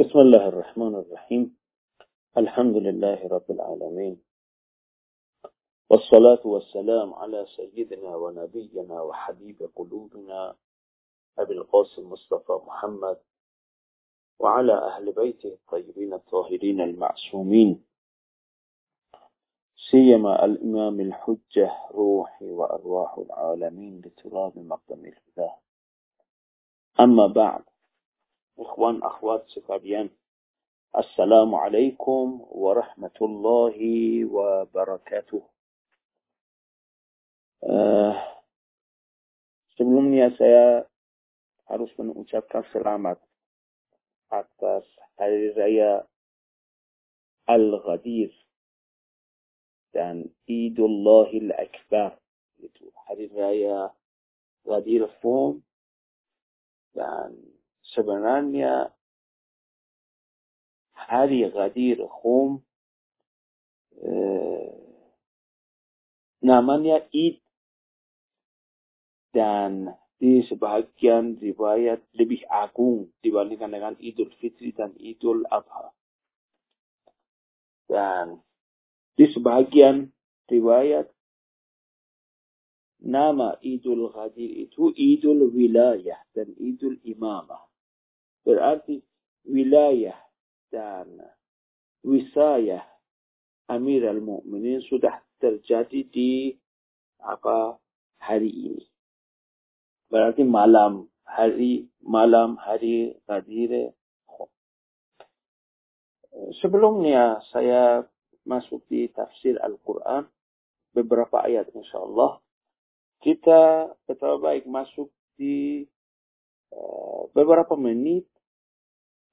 بسم الله الرحمن الرحيم. الحمد لله رب العالمين. والصلاة والسلام على سيدنا ونبينا وحبيب قلوبنا أبي القاسم مصطفى محمد وعلى أهل بيته الطيبين الطاهرين المعصومين. سيما الإمام الحجة روحي وأرواح العالمين لتراب مقدم الهدى. أما بعد إخوان أخوات sekalian Assalamualaikum warahmatullahi wabarakatuh. Uh, sebelumnya saya harus mengucapkan selamat atas Hari Raya Al-Ghadir dan Idullahil Akbar. Itu Hari Raya Ghadir Fum dan sebenarnya hari Ghadir Khum eh, namanya Id dan di sebagian riwayat lebih agung dibandingkan dengan Idul Fitri dan Idul Adha. Dan di sebagian riwayat nama Idul Ghadir itu Idul Wilayah dan Idul Imamah. Berarti wilayah dan wisayah Amir al-Mu'minin sudah terjadi di apa hari ini. Berarti malam hari malam hari Ghadir. Sebelumnya saya masuk di tafsir Al-Quran beberapa ayat insyaAllah. Kita betapa baik masuk di uh, beberapa menit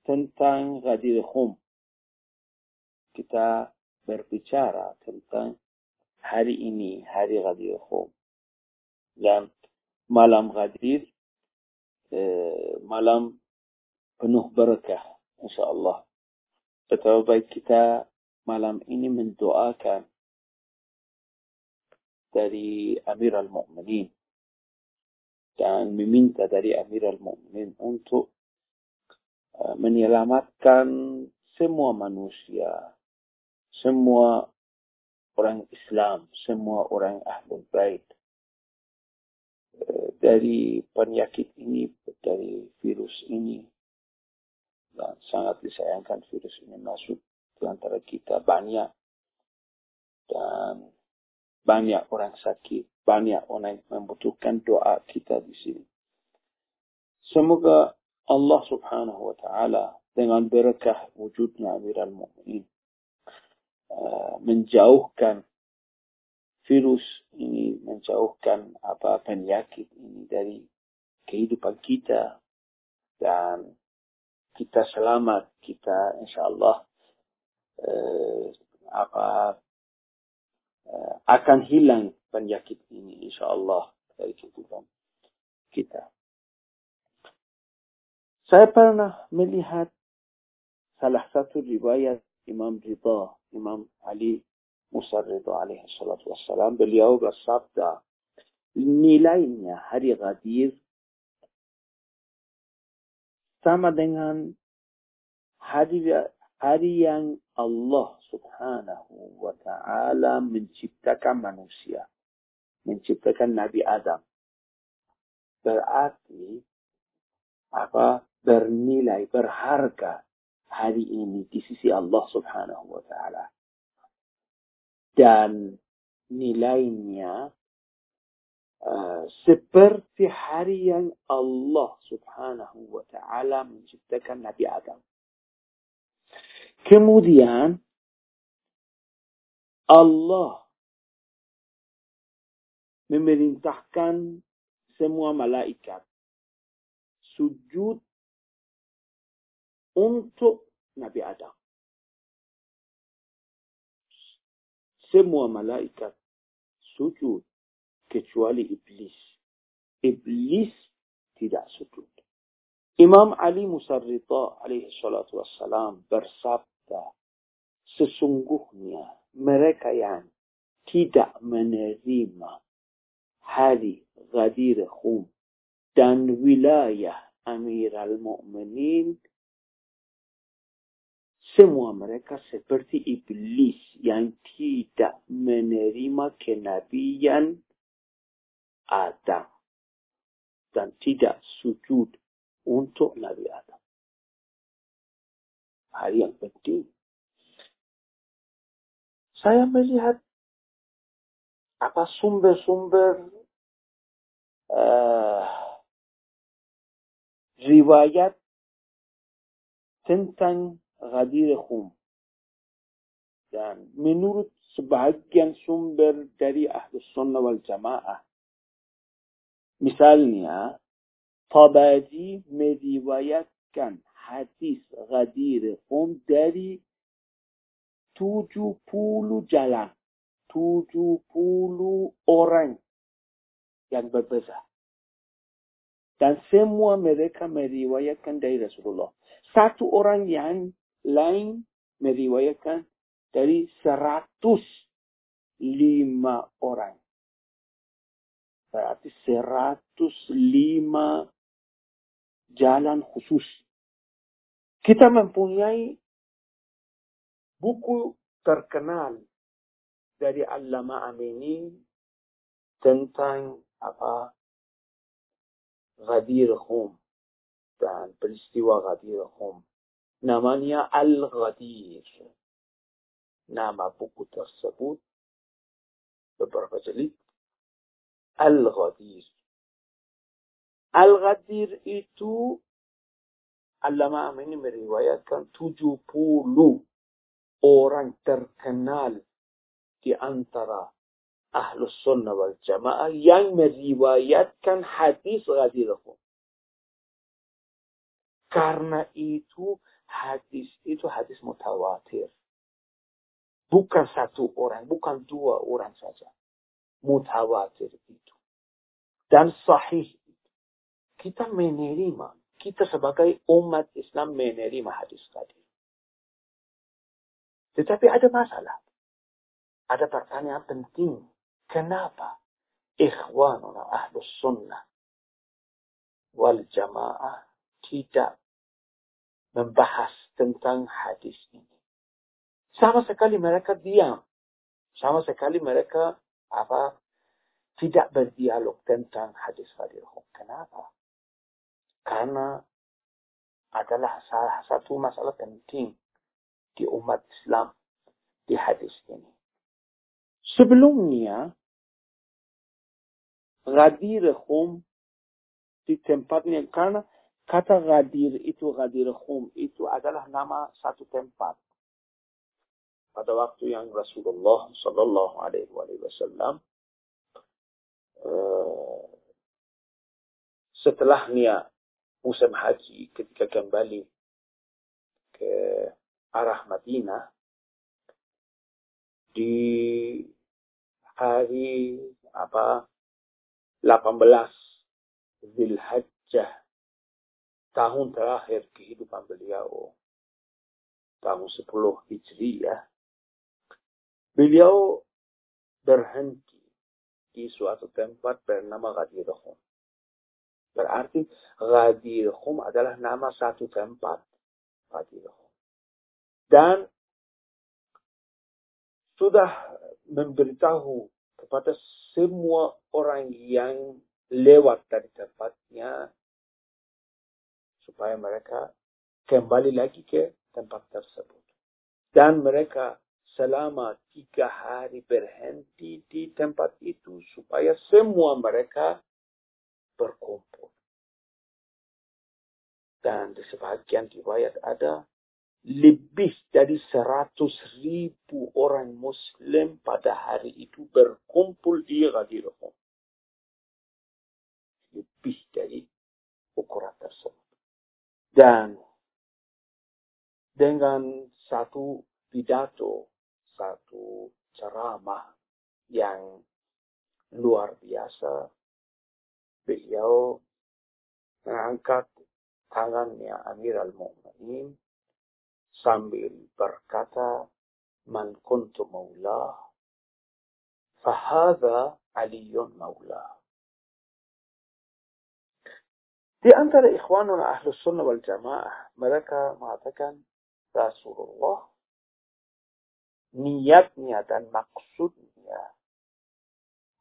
tentang Ghadir Khum. Kita berbicara tentang hari ini, hari Ghadir Khum. Dan malam Ghadir, eh, malam penuh berkah, insyaAllah. Betapa baik kita malam ini mendoakan dari Amir al-Mu'minin dan meminta dari Amir al-Mu'minin untuk menyelamatkan semua manusia, semua orang Islam, semua orang Ahlul Bait uh, dari penyakit ini, dari virus ini. Dan sangat disayangkan virus ini masuk di antara kita banyak. Dan banyak orang sakit, banyak orang yang membutuhkan doa kita di sini. Semoga Allah subhanahu wa ta'ala dengan berkah wujudnya Amirul Mu'min uh, menjauhkan virus ini, menjauhkan apa penyakit ini dari kehidupan kita dan kita selamat, kita insyaAllah uh, apa uh, akan hilang penyakit ini insyaAllah dari kehidupan kita. Saya pernah melihat salah satu riwayat Imam Ridha, Imam Ali Musa Ridha alaihi salatu wassalam, beliau bersabda, nilainya hari Ghadir sama dengan hari hari yang Allah subhanahu wa ta'ala menciptakan manusia. Menciptakan Nabi Adam. Berarti apa bernilai, berharga hari ini di sisi Allah subhanahu wa ta'ala. Dan nilainya uh, seperti hari yang Allah subhanahu wa ta'ala menciptakan Nabi Adam. Kemudian Allah memerintahkan semua malaikat sujud untuk Nabi Adam. Semua malaikat sujud kecuali iblis. Iblis tidak sujud. Imam Ali Musarrita alaihi salatu wassalam bersabda, sesungguhnya mereka yang tidak menerima hari Ghadir Khum dan wilayah Amir al-Mu'minin semua mereka seperti iblis yang tidak menerima kenabian Adam dan tidak sujud untuk Nabi Adam. Hal yang penting. Saya melihat apa sumber-sumber uh, riwayat tentang غدير خوم دان يعني من نور سبحكين سنبر داري أهل السنة والجماعة. مثال نيا طبادي مديويت كان حديث غدير خوم داري توجو بولو جلان توجو بولو أورن يعني ببزا. dan semua mereka meriwayatkan رسول الله. ساتو orang yang يعني lain meriwayatkan dari seratus lima orang. Berarti seratus lima jalan khusus. Kita mempunyai buku terkenal dari Allama Amini tentang apa Ghadir Khum dan peristiwa Ghadir Khum نمانيا الغدير نما بوكو تصبوت ببرغزلي الغدير الغدير إتو علما من روايات كان توجو بولو أوران تركنال دي أنترا أهل السنة والجماعة. يعني من روايات كان حديث غدير خون كارنا إتو hadis itu hadis mutawatir. Bukan satu orang, bukan dua orang saja. Mutawatir itu. Dan sahih itu. Kita menerima, kita sebagai umat Islam menerima hadis tadi. Tetapi ada masalah. Ada pertanyaan penting. Kenapa ikhwanuna ahlus sunnah wal jamaah tidak membahas tentang hadis ini. Sama sekali mereka diam. Sama sekali mereka apa tidak berdialog tentang hadis hadis Kenapa? Karena adalah salah satu masalah penting di umat Islam di hadis ini. Sebelumnya, Ghadir Khum di tempatnya karena Kata Ghadir itu, Ghadir Khum itu adalah nama satu tempat. Pada waktu yang Rasulullah Sallallahu Alaihi Wasallam uh, setelahnya musim haji ketika kembali ke arah Madinah di hari apa 18 Zulhijjah tahun terakhir kehidupan beliau, tahun 10 Hijriah, beliau berhenti di suatu tempat bernama Ghadir Khum. Berarti Ghadir Khum adalah nama satu tempat. Ghadir Khum. Dan sudah memberitahu kepada semua orang yang lewat dari tempatnya supaya mereka kembali lagi ke tempat tersebut. Dan mereka selama tiga hari berhenti di tempat itu supaya semua mereka berkumpul. Dan di sebagian riwayat ada lebih dari seratus ribu orang muslim pada hari itu berkumpul di Ghadir Lebih dari ukuran tersebut. Dan dengan satu pidato, satu ceramah yang luar biasa, beliau mengangkat tangannya Amir al-Mu'minin sambil berkata, Man kuntu maulah, fahadha aliyun maulah. Di antara ikhwanul ahlus sunnah wal jamaah, mereka mengatakan Rasulullah niatnya dan maksudnya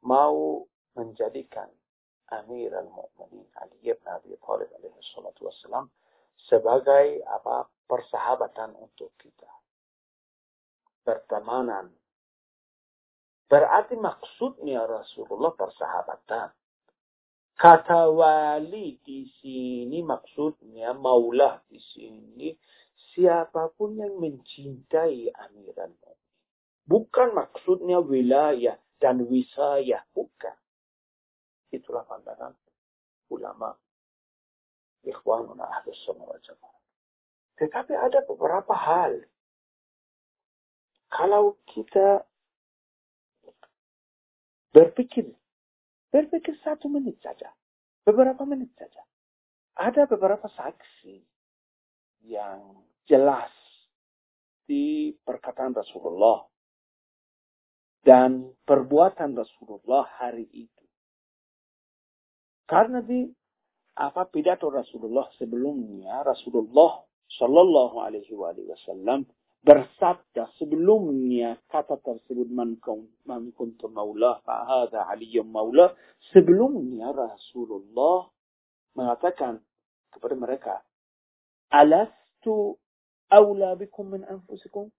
mau menjadikan Amirul Mukminin Ali bin Abi Thalib alaihi salatu wassalam sebagai apa persahabatan untuk kita. Pertemanan. Berarti maksudnya Rasulullah persahabatan. Kata wali di sini maksudnya maulah di sini siapa pun yang mencintai Amirul Mukminin. Bukan maksudnya wilayah dan wisayah. Bukan. Itulah pandangan ulama ikhwanuna ahlus sunnah wal jamaah. Tetapi ada beberapa hal. Kalau kita berpikir, berpikir satu menit saja, beberapa menit saja. Ada beberapa saksi yang jelas di perkataan Rasulullah dan perbuatan Rasulullah hari itu. Karena di apa pidato Rasulullah sebelumnya, Rasulullah Shallallahu Alaihi Wasallam bersabda sebelumnya kata tersebut man kuntum maula fahada aliyum maula sebelumnya Rasulullah mengatakan kepada mereka alastu aula bikum min anfusikum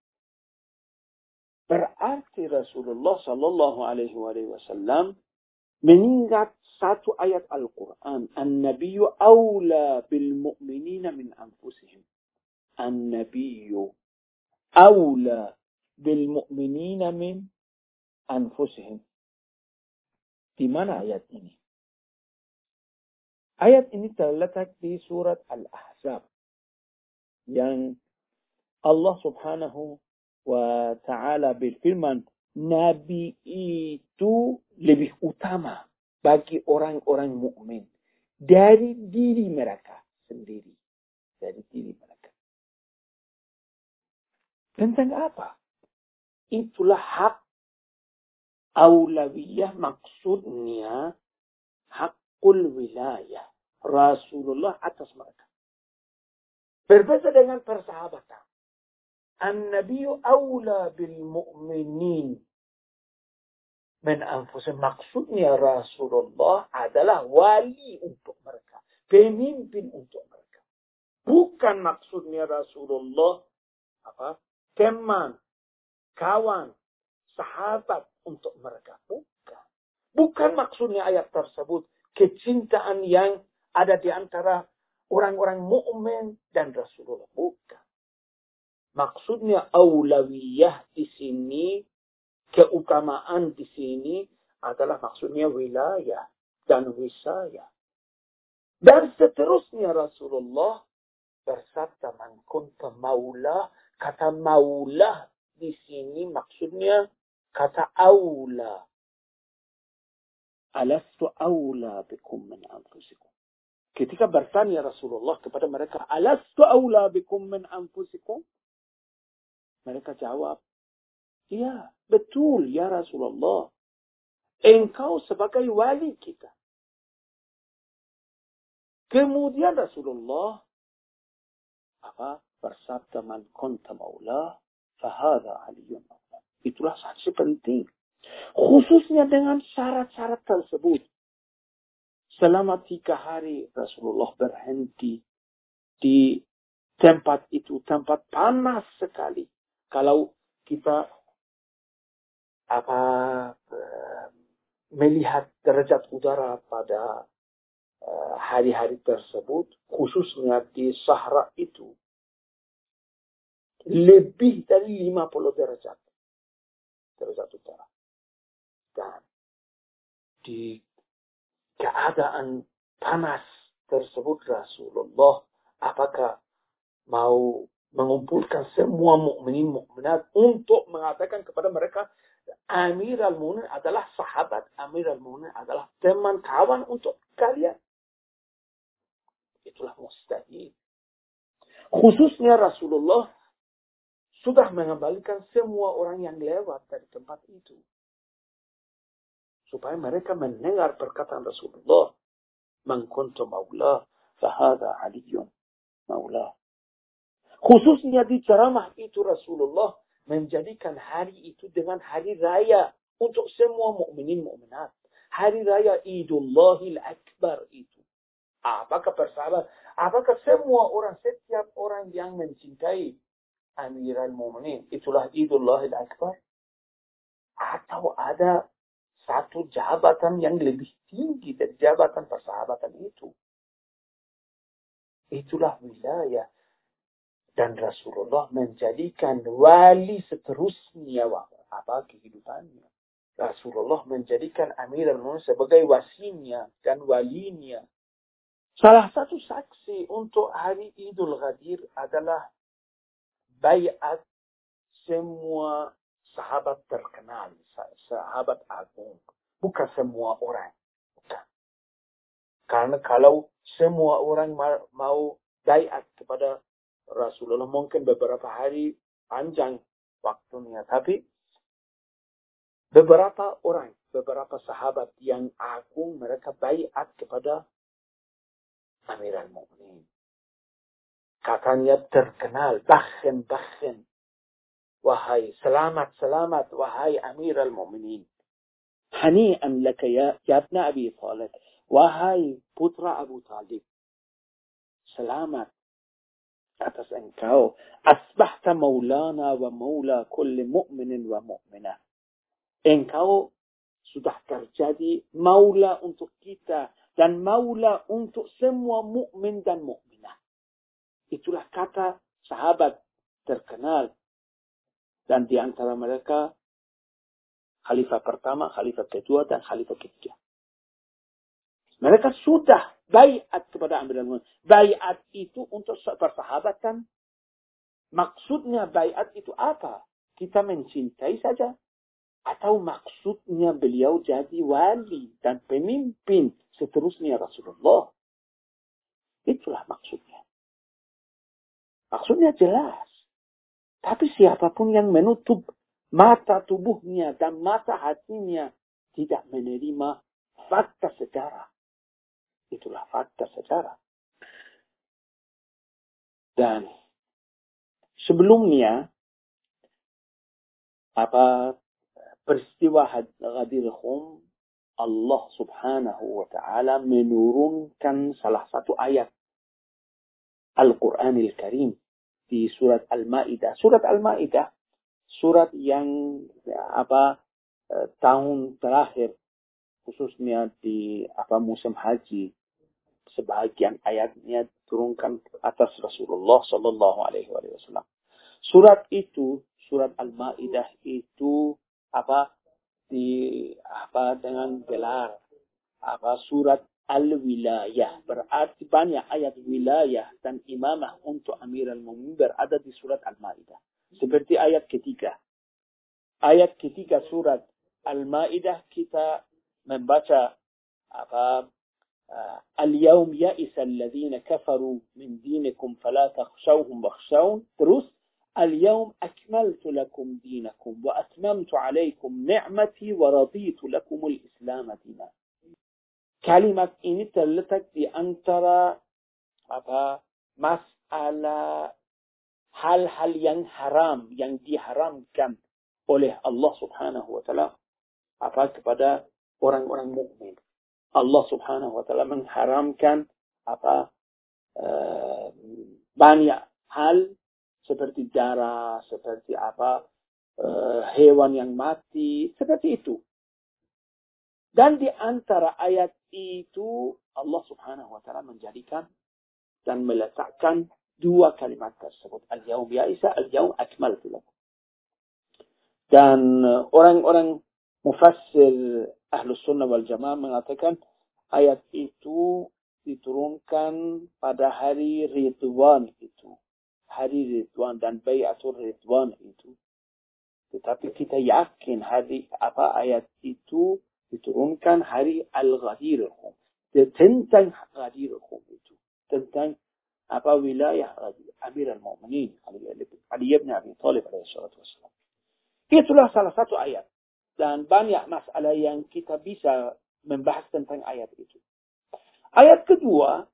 Berarti Rasulullah Sallallahu Alaihi Wasallam mengingat satu ayat Al-Quran. An-Nabiyyu awla bil mu'minina min anfusihim. An-Nabiyyu bil mu'minina min anfusihim. Di mana ayat ini? Ayat ini terletak di surat Al-Ahzab. Yang Allah subhanahu wa ta'ala berfirman, Nabi itu lebih utama bagi orang-orang mukmin dari diri mereka sendiri. Dari diri mereka. Benteng apa? Itulah hak awlawiyah maksudnya hakul wilayah. Rasulullah atas mereka. Berbeda dengan persahabatan. An-Nabiyu awla bil mu'minin min anfusin. Maksudnya Rasulullah adalah wali untuk mereka. Pemimpin untuk mereka. Bukan maksudnya Rasulullah apa teman kawan sahabat untuk mereka. Bukan. Bukan maksudnya ayat tersebut. Kecintaan yang ada di antara orang-orang mukmin dan Rasulullah. Bukan. Maksudnya aulawiyah di sini, keutamaan di sini adalah maksudnya wilayah dan wisaya. Dan seterusnya Rasulullah bersabda man kunta maula, kata maula di sini maksudnya kata aula. Alastu aula bikum min anfusikum. Ketika bertanya Rasulullah kepada mereka, Alastu aula bikum min anfusikum? Mereka jawab, Ya, betul ya Rasulullah. Engkau sebagai wali kita. Kemudian Rasulullah apa bersabda man kunta maula fahada aliyun maula. Itulah saksi penting. Khususnya dengan syarat-syarat tersebut. Selama tiga hari Rasulullah berhenti di tempat itu, tempat panas sekali. Kalau kita apa eh, melihat derajat udara pada eh, hari-hari tersebut, khususnya di Sahara itu, lebih dari 50 derajat derajat udara. Dan di keadaan panas tersebut Rasulullah apakah mau mengumpulkan semua mukminin mukminat untuk mengatakan kepada mereka Amir al-Mu'min adalah sahabat, Amir al-Mu'min adalah teman kawan untuk kalian. Itulah mustahil. Khususnya Rasulullah sudah mengembalikan semua orang yang lewat dari tempat itu. Supaya mereka mendengar perkataan Rasulullah. Man kuntu maula, fahada aliyun maula. Khususnya di ceramah itu Rasulullah menjadikan hari itu dengan hari raya untuk semua mukminin mukminat. Hari raya Idullahil Akbar itu. Apakah persahabat? Apakah semua orang, setiap orang yang mencintai Amirul Mukminin itulah Idullahil Akbar? Atau ada satu jabatan yang lebih tinggi dari jabatan persahabatan itu? Itulah wilayah dan Rasulullah menjadikan wali seterusnya apa kehidupannya. Rasulullah menjadikan Amirul Mu'minin sebagai wasinya dan walinya. Salah satu saksi untuk hari Idul Ghadir adalah bayat semua sahabat terkenal, sahabat agung. Bukan semua orang. Bukan. Karena kalau semua orang mau bayat kepada Rasulullah mungkin beberapa hari panjang waktunya. Tapi beberapa orang, beberapa sahabat yang agung mereka bayat kepada Amirul Mukminin. Katanya terkenal, bahkan bahkan wahai selamat selamat wahai Amirul Mukminin. Hani'an laka ya, ya ibn Abi Talib. Wahai putra Abu Talib. Selamat atas engkau. Asbahta maulana wa maula kulli mu'minin wa mu'minah. Engkau sudah terjadi maula untuk kita dan maula untuk semua mukmin dan mukminah. Itulah kata sahabat terkenal dan di antara mereka khalifah pertama, khalifah kedua dan khalifah ketiga. Mereka sudah bayat kepada Amirul Mukminin. Bayat itu untuk persahabatan. Maksudnya bayat itu apa? Kita mencintai saja. Atau maksudnya beliau jadi wali dan pemimpin seterusnya Rasulullah. Itulah maksudnya. Maksudnya jelas. Tapi siapa pun yang menutup mata tubuhnya dan mata hatinya tidak menerima fakta sejarah Itulah fakta sejarah. Dan sebelumnya apa peristiwa Ghadir Khum Allah subhanahu wa ta'ala menurunkan salah satu ayat Al-Quranil Karim di surat Al-Ma'idah. Surat Al-Ma'idah, surat yang apa eh, tahun terakhir khususnya di apa musim haji sebagian ayatnya turunkan atas Rasulullah Shallallahu Alaihi Wasallam. Surat itu, surat Al-Maidah itu apa di apa dengan gelar apa surat Al-Wilayah berarti banyak ayat wilayah dan imamah untuk Amirul Mu'minin berada di surat Al-Maidah. Seperti ayat ketiga. Ayat ketiga surat Al-Maidah kita membaca apa اليوم يئس الذين كفروا من دينكم فلا تخشوهم واخشون terus اليوم أكملت لكم دينكم وأتممت عليكم نعمتي ورضيت لكم الإسلام دينا kalimat ini terletak di antara apa masalah hal-hal yang haram yang diharamkan oleh Allah Subhanahu wa taala apa kepada orang-orang mukmin. Allah Subhanahu wa taala mengharamkan apa uh, banyak hal seperti darah, seperti apa uh, hewan yang mati, seperti itu. Dan di antara ayat itu Allah Subhanahu wa taala menjadikan dan meletakkan dua kalimat tersebut. Al-yaum ya Isa, al-yaum akmaltu lakum. Dan orang-orang mufassir Ahlus Sunnah wal Jamaah mengatakan ayat itu diturunkan pada hari Ridwan itu. Hari Ridwan dan Bayatul Ridwan itu. Tetapi kita yakin hari apa ayat itu diturunkan hari Al-Ghadir Tentang Ghadir itu. Tentang apa wilayah Amir al-Mu'minin Ali ibn Abi Talib alaihi wassalam. Itulah salah satu ayat dan banyak masalah yang kita bisa membahas tentang ayat itu. Ayat kedua,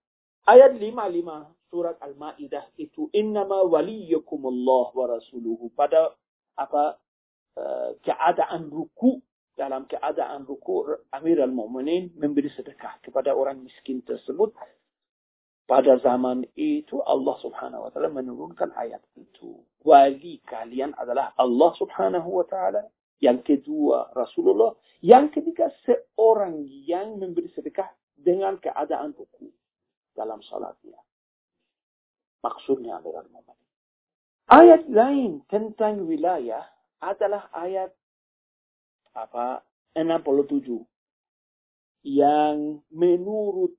ayat 55 surat Al-Maidah itu innama Allah wa rasuluhu pada apa uh, keadaan ruku dalam keadaan ruku Amir al-Mu'minin memberi sedekah kepada orang miskin tersebut pada zaman itu Allah subhanahu wa ta'ala menurunkan ayat itu. Wali kalian adalah Allah subhanahu wa ta'ala. Yang kedua Rasulullah. Yang ketiga seorang yang memberi sedekah dengan keadaan ruku dalam salatnya. Maksudnya adalah Muhammad. Ayat lain tentang wilayah adalah ayat apa? 67 yang menurut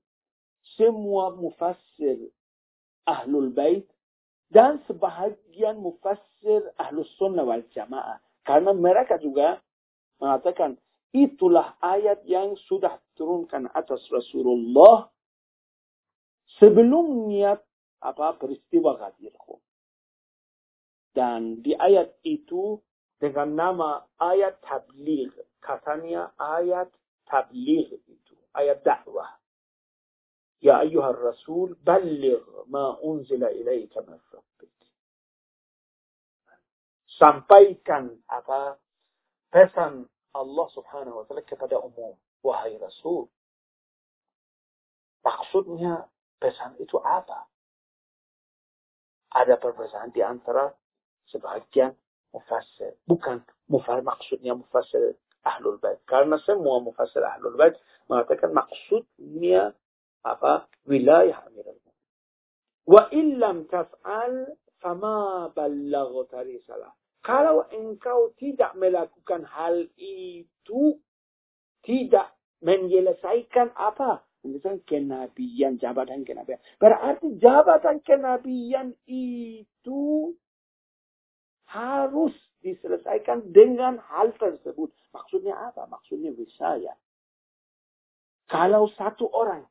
semua mufassir ahlul bait dan sebahagian mufassir ahlus sunnah wal jamaah. Karena mereka juga mengatakan itulah ayat yang sudah turunkan atas Rasulullah sebelum niat apa peristiwa Ghadir Dan di ayat itu dengan nama ayat tabligh. Katanya ayat tabligh itu. Ayat dakwah. Ya ayuhar rasul, balligh ma unzila ilaika min rabbik. Sampaikan apa pesan Allah subhanahu wa ta'ala kepada umum. Wahai Rasul. Maksudnya pesan itu apa? ada perbedaan di antara sebagian mufassir. Bukan maksudnya mufassir ahlul bait. Karena semua mufassir ahlul bait mengatakan maksudnya apa? Wilayah Amirul Mu'minin. Wa illam taf'al fama ballaghta risalah. Kalau engkau tidak melakukan hal itu, tidak menyelesaikan apa? Misalnya kenabian, jabatan kenabian. Berarti jabatan kenabian itu harus diselesaikan dengan hal tersebut. Maksudnya apa? Maksudnya wisaya. Kalau satu orang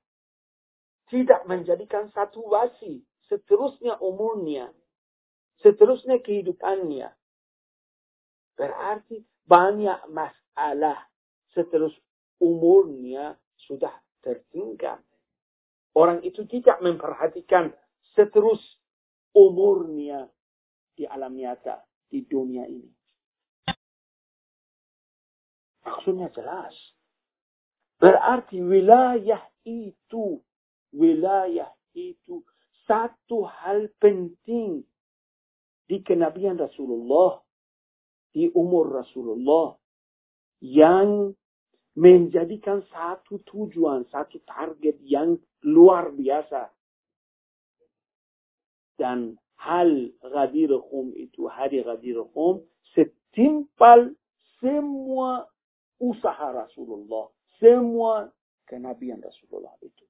tidak menjadikan satu wasi, seterusnya umurnya, seterusnya kehidupannya, berarti banyak masalah seterus umurnya sudah tertinggal. Orang itu tidak memperhatikan seterus umurnya di alam nyata, di dunia ini. Maksudnya jelas. Berarti wilayah itu, wilayah itu satu hal penting di kenabian Rasulullah, di umur Rasulullah yang menjadikan satu tujuan, satu target yang luar biasa. Dan hal Ghadir Khum itu, hari Ghadir Khum, setimpal semua usaha Rasulullah, semua kenabian Rasulullah itu.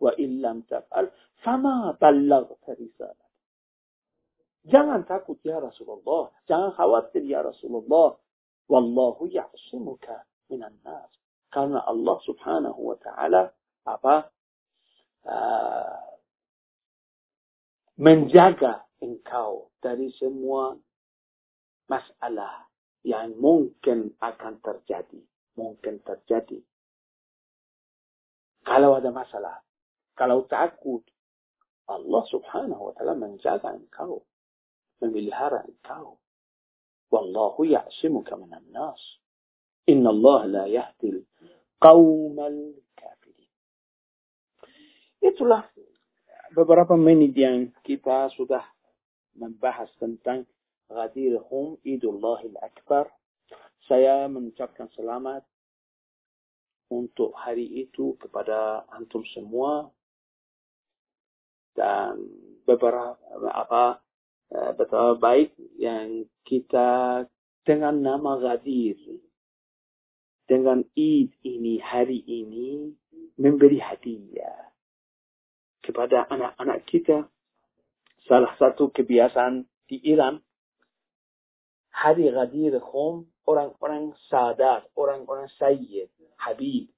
Wa illam taf'al, fama ballaghta risalah. Jangan takut ya Rasulullah. Jangan khawatir ya Rasulullah. Wallahu ya'simuka minan nas. Karena Allah subhanahu wa ta'ala apa uh, menjaga engkau dari semua masalah yang mungkin akan terjadi. Mungkin terjadi. Kalau ada masalah, kalau takut, Allah subhanahu wa ta'ala menjaga engkau, memelihara engkau. Wallahu ya'simuka minan nas. Inna Allah la yahdil qawmal. Itulah beberapa menit yang kita sudah membahas tentang Ghadir Hum Idullah Akbar. Saya mengucapkan selamat untuk hari itu kepada antum semua dan beberapa apa eh, betapa baik yang kita dengan nama Ghadir dengan Id ini, hari ini, memberi hadiah kepada anak-anak kita. Salah satu kebiasaan di Iran, hari Ghadir Khum, orang-orang sadat, orang-orang sayyid, habib.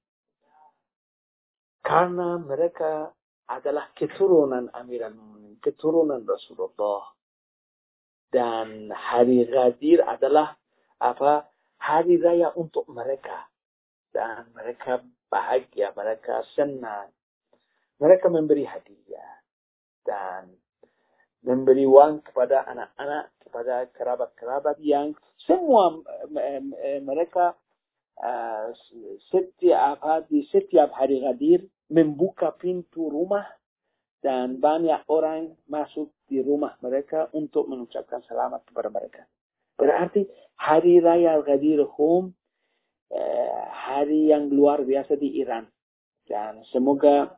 Karena mereka adalah keturunan Amirul Mu'minin, keturunan Rasulullah. Dan hari Ghadir adalah apa? hari raya untuk mereka. Dan mereka bahagia, mereka senang. Mereka memberi hadiah. dan memberi uang kepada anak-anak, kepada kerabat-kerabat yang semua mereka setiap hari, setiap hari hadir membuka pintu rumah dan banyak orang masuk di rumah mereka untuk mengucapkan selamat kepada mereka. Berarti hari raya Ghadir Hum hari yang luar biasa di Iran. Dan semoga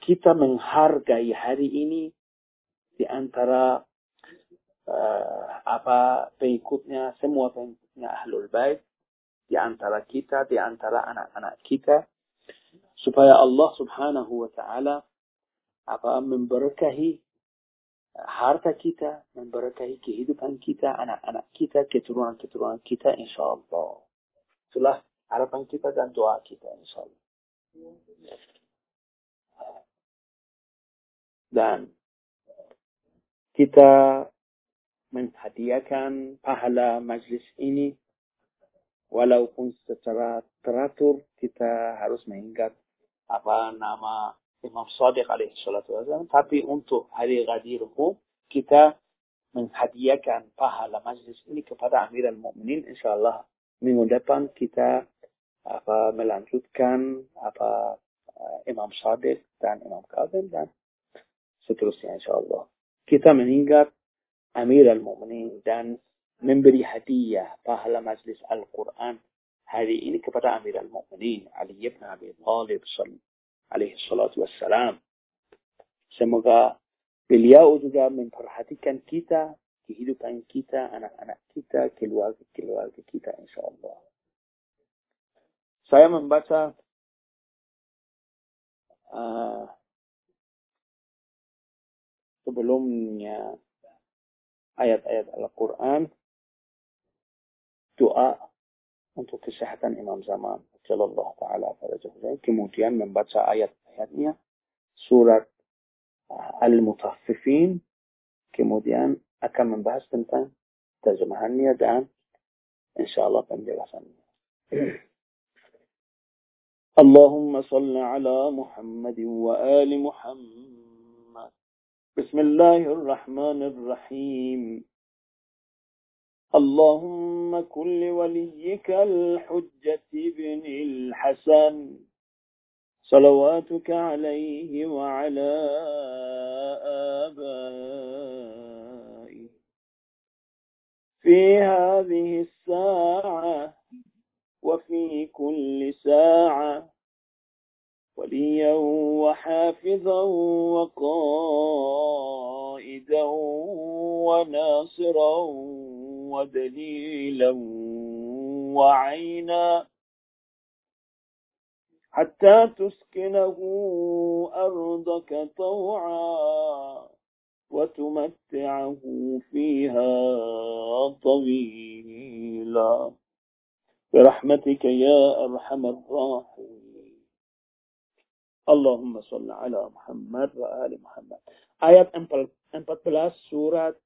kita menghargai hari ini di antara uh, apa pengikutnya, semua pengikutnya Ahlul Bait, di antara kita, di antara anak-anak kita, supaya Allah Subhanahu wa Ta'ala apa memberkahi harta kita, memberkahi kehidupan kita, anak-anak kita, keturunan-keturunan kita, insya Allah. Itulah harapan kita dan doa kita, insya Allah. Dan kita menghadiahkan pahala majlis ini. Walaupun secara teratur kita harus mengingat apa nama Imam Sadiq alaihi salatu wasallam tapi untuk hari Ghadirhu kita menghadiahkan pahala majlis ini kepada Amirul Mukminin insyaallah minggu depan kita apa melanjutkan apa uh, Imam Sadiq dan Imam Kazim dan seterusnya insyaallah kita mengingat Amir al-Mu'minin dan memberi hadiah pahala majlis Al-Quran hari ini kepada Amir al-Mu'minin Ali ibn Abi Talib alaihi salatu wassalam. Semoga beliau juga memperhatikan kita, kehidupan kita, anak-anak kita, keluarga-keluarga kita insya Allah. Saya membaca uh, sebelumnya. Ayat-ayat Al-Quran. Doa untuk kesehatan Imam Zaman Jalallah Ta'ala kemudian membaca ayat-ayatnya. Surat ah, Al-Mutaffifin. Kemudian akan membahas tentang terjemahannya dan insya Allah penjelasannya. Allahumma salli ala Muhammad wa ali Muhammad. بسم الله الرحمن الرحيم اللهم كن لوليك الحجة بن الحسن صلواتك عليه وعلى آبائه في هذه الساعة وفي كل ساعة وليا وحافظا وقائدا وناصرا ودليلا وعينا حتى تسكنه أرضك طوعا وتمتعه فيها طويلا. برحمتك يا أرحم الراحمين. Allahumma salli ala Muhammad wa ali Muhammad. Ayat 14 surat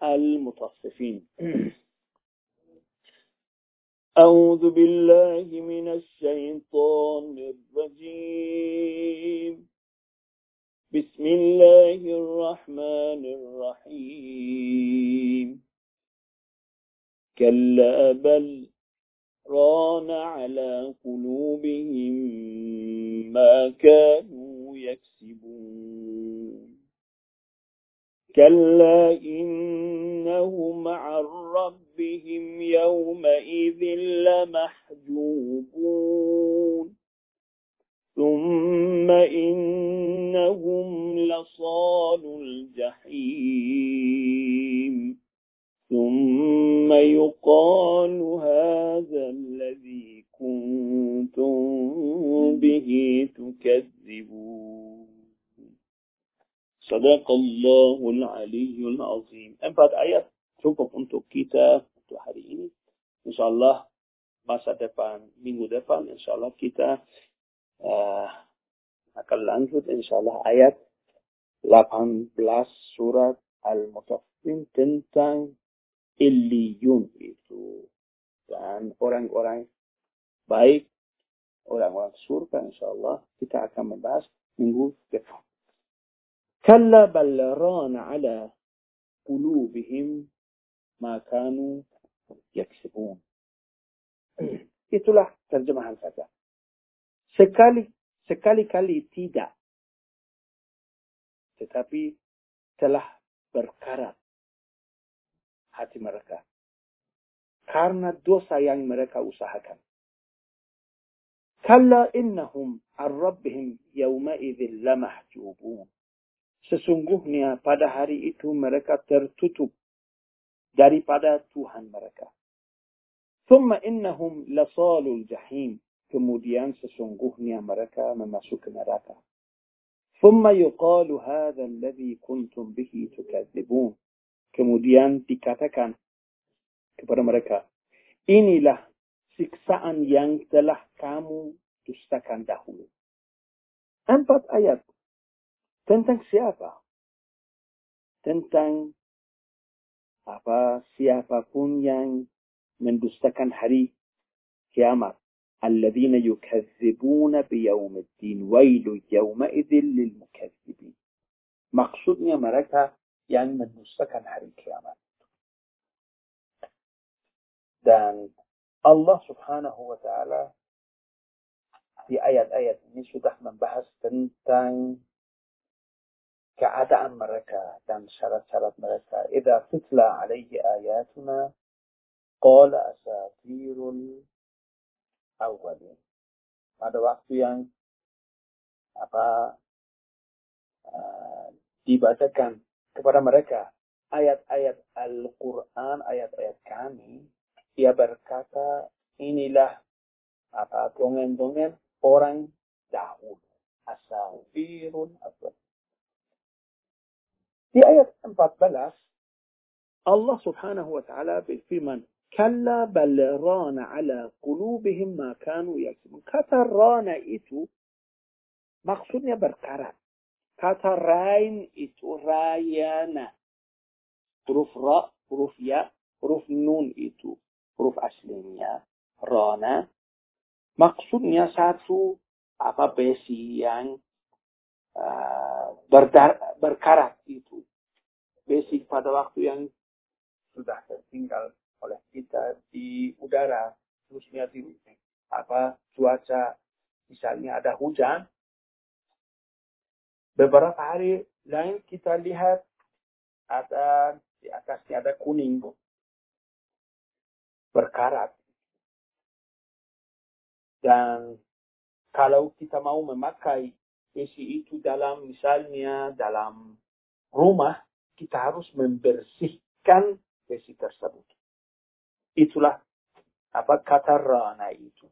Al-Mutaffifin. أعوذ بالله من الشيطان الرجيم بسم الله الرحمن الرحيم كلا بل ران على قلوبهم ما كانوا يكسبون. كلا إنهم عن ربهم يومئذ لمحجوبون. ثم إنهم لصال الجحيم. ثم يقال هذا الذي كنتم به تكذبون صدق الله العلي العظيم empat ayat cukup untuk kita untuk hari ini insyaallah masa depan minggu depan insyaallah kita uh, akan lanjut insyaallah ayat 18 surat Al-Mutaffin tentang illiyun itu dan orang-orang baik orang-orang surga insya Allah kita akan membahas minggu depan Kalla bal rana ala qulubihim ma kanu yaksibun. Itulah terjemahan saja. Sekali sekali-kali tidak. Tetapi telah berkarat هاتی مەرەکە قارنە دۆ سایانی مەرەکە وسەحەکەن كلا إنهم عن ربهم يومئذ لمحجوبون. سسنجهنيا قد هري إتو مركة ترتتب داري قد توهن مركة ثم إنهم لصال الجحيم kemudian sesungguhnya mereka memasuk neraka. ثم يقال هذا الذي كنتم به تكذبون kemudian dikatakan kepada mereka inilah siksaan yang telah kamu dustakan dahulu empat ayat tentang siapa tentang apa siapapun yang mendustakan hari kiamat الذين يكذبون بيوم الدين ويل يومئذ للمكذبين maksudnya mereka يعني من مستكن حري كيامات دان الله سبحانه وتعالى في آيات آيات من شده من بحث تنتان كعد أمرك دان شرط شرط مركة. إذا تتلى عليه آياتنا قال أساطير الأولين. هذا وقت يعني yang apa uh, dibacakan kepada mereka ayat-ayat Al-Quran, ayat-ayat kami, ia berkata, inilah apa dongeng-dongeng orang dahulu. Asawirun apa. Di ayat 14, Allah subhanahu wa ta'ala berfirman, Kalla bal rana ala qulubihim ma kanu yaksibun. Kata rana itu maksudnya berkarat. Kata rain itu rayana. Huruf ra, huruf ya, huruf nun itu. Huruf aslinya. Rana. Maksudnya satu apa besi yang uh, berdar, berkarat itu. Besi pada waktu yang sudah tertinggal oleh kita di udara, khususnya di apa cuaca, misalnya ada hujan, beberapa hari lain kita lihat ada di atasnya ada kuning berkarat. Dan kalau kita mau memakai besi itu dalam misalnya dalam rumah, kita harus membersihkan besi tersebut. Itulah apa kata rana itu.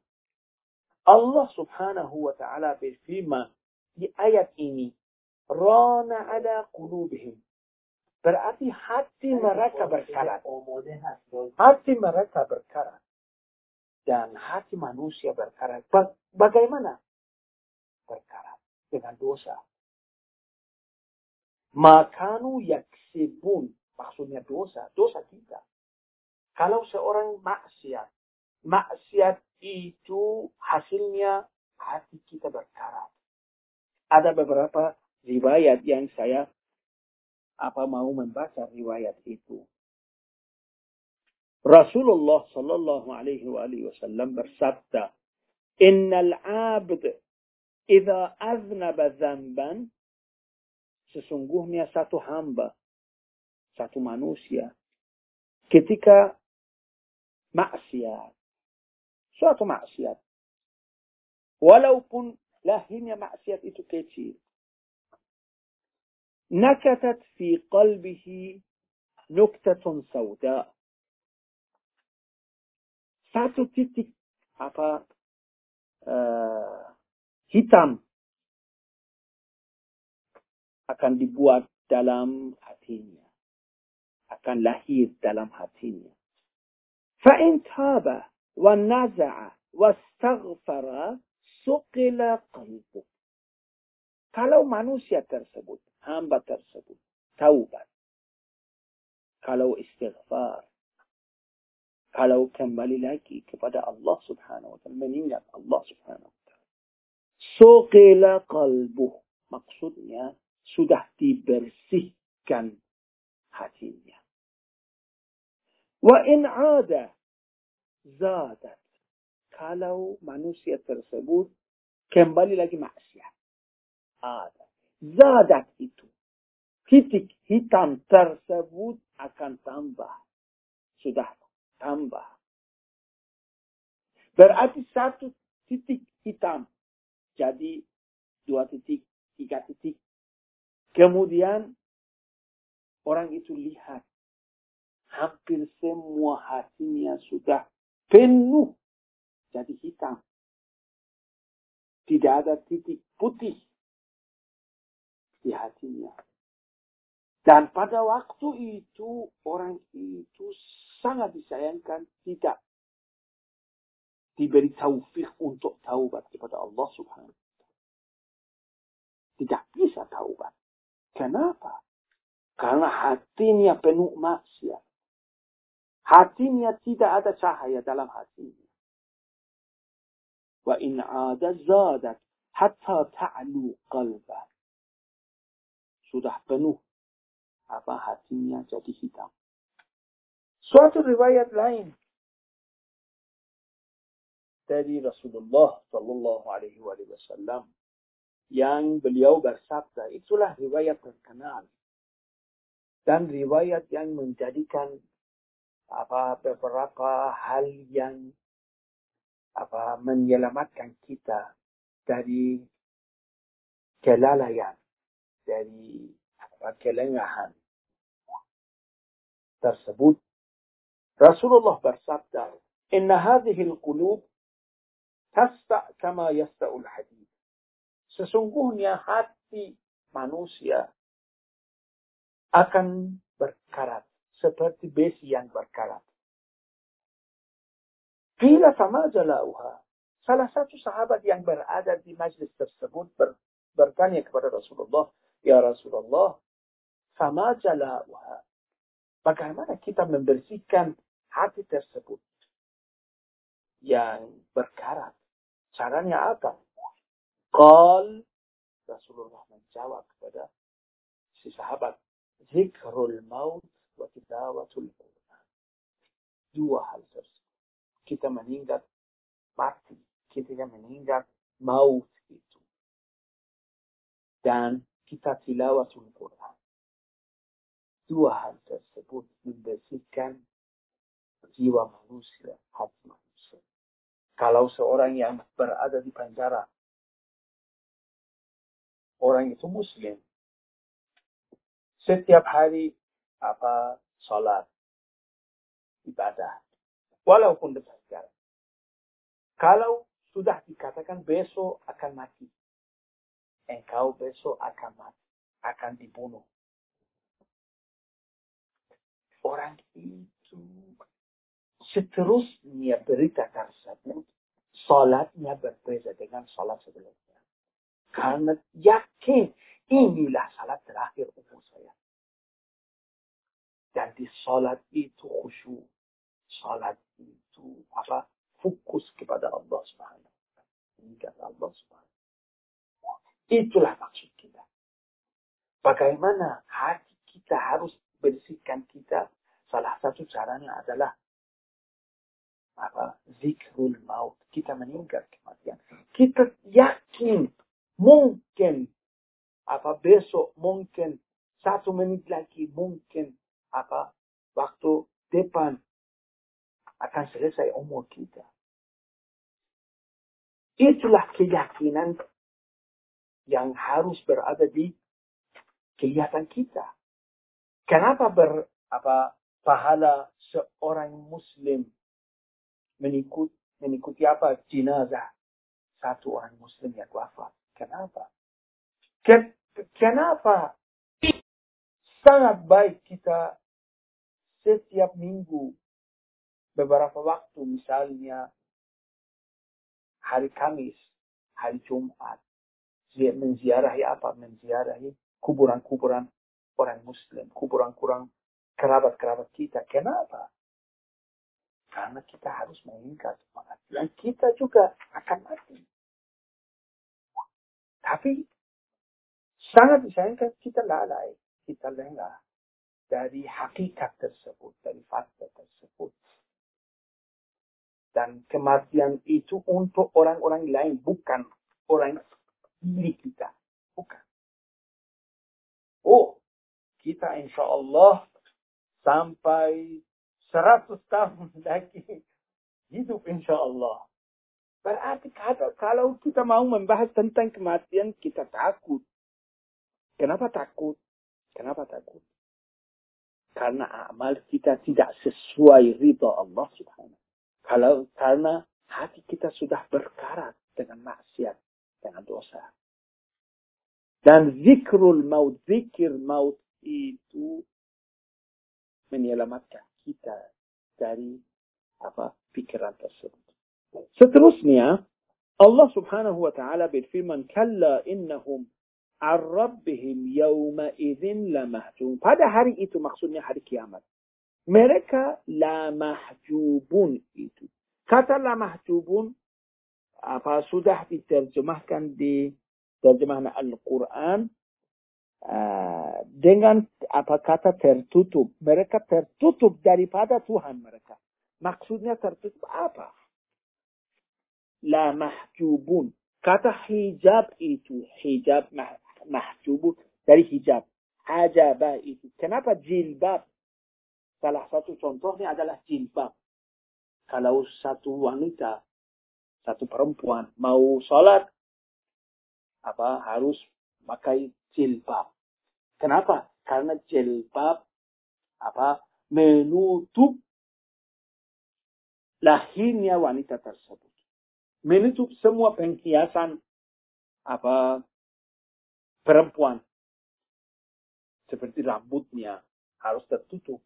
Allah subhanahu wa ta'ala berfirman di ayat ini. Rana ada qulubihim. Berarti hati mereka berkarat. Hati mereka berkarat. Dan hati manusia berkarat. Bagaimana? Berkarat. Dengan dosa. Makanu yaksibun. Maksudnya dosa. Dosa kita. Kalau seorang maksiat, maksiat itu hasilnya hati kita berkarat. Ada beberapa riwayat yang saya apa mau membaca riwayat itu. Rasulullah sallallahu alaihi wasallam bersabda, "Innal 'abd idza aznaba dzamban" Sesungguhnya satu hamba, satu manusia ketika maksiat. Suatu maksiat. Walaupun lahirnya maksiat itu kecil. نكتت في قلبه نكتة سوداء satu titik apa uh, akan dibuat dalam hatinya akan lahir dalam hatinya فإن تاب ونزع واستغفر سقل قلبه kalau manusia tersebut hamba tersebut taubat kalau istighfar kalau kembali lagi kepada Allah subhanahu wa ta'ala mengingat Allah subhanahu wa ta'ala suqila qalbuh maksudnya sudah dibersihkan hatinya. Wa in ada zadat. Kalau manusia tersebut kembali lagi maksiat. Ada. Zadat itu. Titik hitam tersebut akan tambah. Sudah tambah. Berarti satu titik hitam. Jadi dua titik, tiga titik. Kemudian orang itu lihat hampir semua hatinya sudah penuh jadi hitam. Tidak ada titik putih di hatinya. Dan pada waktu itu orang itu sangat disayangkan tidak diberi taufik untuk taubat kepada Allah Subhanahu Tidak bisa taubat. Kenapa? Karena hatinya penuh maksiat. Hatinya tidak ada cahaya dalam hatinya. Wa in ada zadat hatta ta'lu qalbah. Sudah penuh apa hatinya jadi hitam. Suatu riwayat lain dari Rasulullah Shallallahu Alaihi Wasallam yang beliau bersabda itulah riwayat terkenal dan riwayat yang menjadikan apa beberapa hal yang apa menyelamatkan kita dari kelalaian dari kelengahan tersebut Rasulullah bersabda inna hadhihi al-qulub tasta kama yasta'ul hadid Sesungguhnya hati manusia akan berkarat seperti besi yang berkarat. Bila sama jalauha. Salah satu sahabat yang berada di majlis tersebut ber, bertanya kepada Rasulullah, Ya Rasulullah, sama jalauha. Bagaimana kita membersihkan hati tersebut yang berkarat? Caranya apa? Qal Rasulullah menjawab kepada si sahabat, zikrul maut wa tilawatul Quran. Dua hal tersebut. Kita meninggal mati, kita meninggal maut itu. Dan kita tilawatul Quran. Dua hal tersebut membersihkan jiwa manusia, hati manusia. Kalau seorang yang berada di penjara orang itu muslim. Setiap hari apa salat ibadah walaupun besar sekarang. Kalau sudah dikatakan besok akan mati, engkau besok akan mati, akan dibunuh. Orang itu seterusnya berita tersebut, salatnya berbeda dengan salat sebelumnya. Karena yakin inilah salat terakhir umur saya. Dan di salat itu khusyuk. Salat itu apa? Fokus kepada Allah Subhanahu Ingat Allah Subhanahu Itulah maksud kita. Bagaimana hati kita harus bersihkan kita. Salah satu caranya adalah apa? Zikrul maut. Kita meninggal kematian. Kita yakin mungkin apa besok mungkin satu menit lagi mungkin apa waktu depan akan selesai umur kita. Itulah keyakinan yang harus berada di kelihatan kita. Kenapa ber apa pahala seorang muslim menikut mengikuti apa jenazah satu orang muslim yang wafat? Kenapa? Kenapa sangat baik kita setiap minggu beberapa waktu misalnya hari Kamis, hari Jumat, menziarahi apa? Menziarahi kuburan-kuburan orang Muslim, kuburan-kuburan kerabat-kerabat kita. Kenapa? Karena kita harus mengingat dan kita juga akan mati. Tapi sangat disayangkan kita lalai, kita lengah dari hakikat tersebut, dari fakta tersebut. Dan kematian itu untuk orang-orang lain, bukan orang milik kita. Bukan. Oh, kita insya Allah sampai 100 tahun lagi hidup insya Allah. Berarti kalau kita mau membahas tentang kematian, kita takut. Kenapa takut? Kenapa takut? Karena amal kita tidak sesuai ridha Allah subhanahu. Kalau karena hati kita sudah berkarat dengan maksiat, كان عنده أسرة كان ذكر الموت ذكر موت إيتو من يلمتك كيتا تاري أبا فكرة تصد سترسنيا الله سبحانه وتعالى بالفيلم كلا إنهم عن ربهم يومئذ لمهجوم هذا هاري إيتو مقصودني هاري كيامات مركا لا محجوبون إيتو. كتا لا محجوبون apa sudah diterjemahkan di terjemahan Al-Quran uh, dengan apa kata tertutup. Mereka tertutup daripada Tuhan mereka. Maksudnya tertutup apa? la mahjubun. Kata hijab itu, hijab mah, mahjubun dari hijab. Hajabah itu. Kenapa jilbab? Salah satu contohnya adalah jilbab. Kalau satu wanita, satu perempuan mau sholat, apa harus pakai jilbab. Kenapa? Karena jilbab apa menutup lahirnya wanita tersebut menutup semua penghiasan apa perempuan seperti rambutnya harus tertutup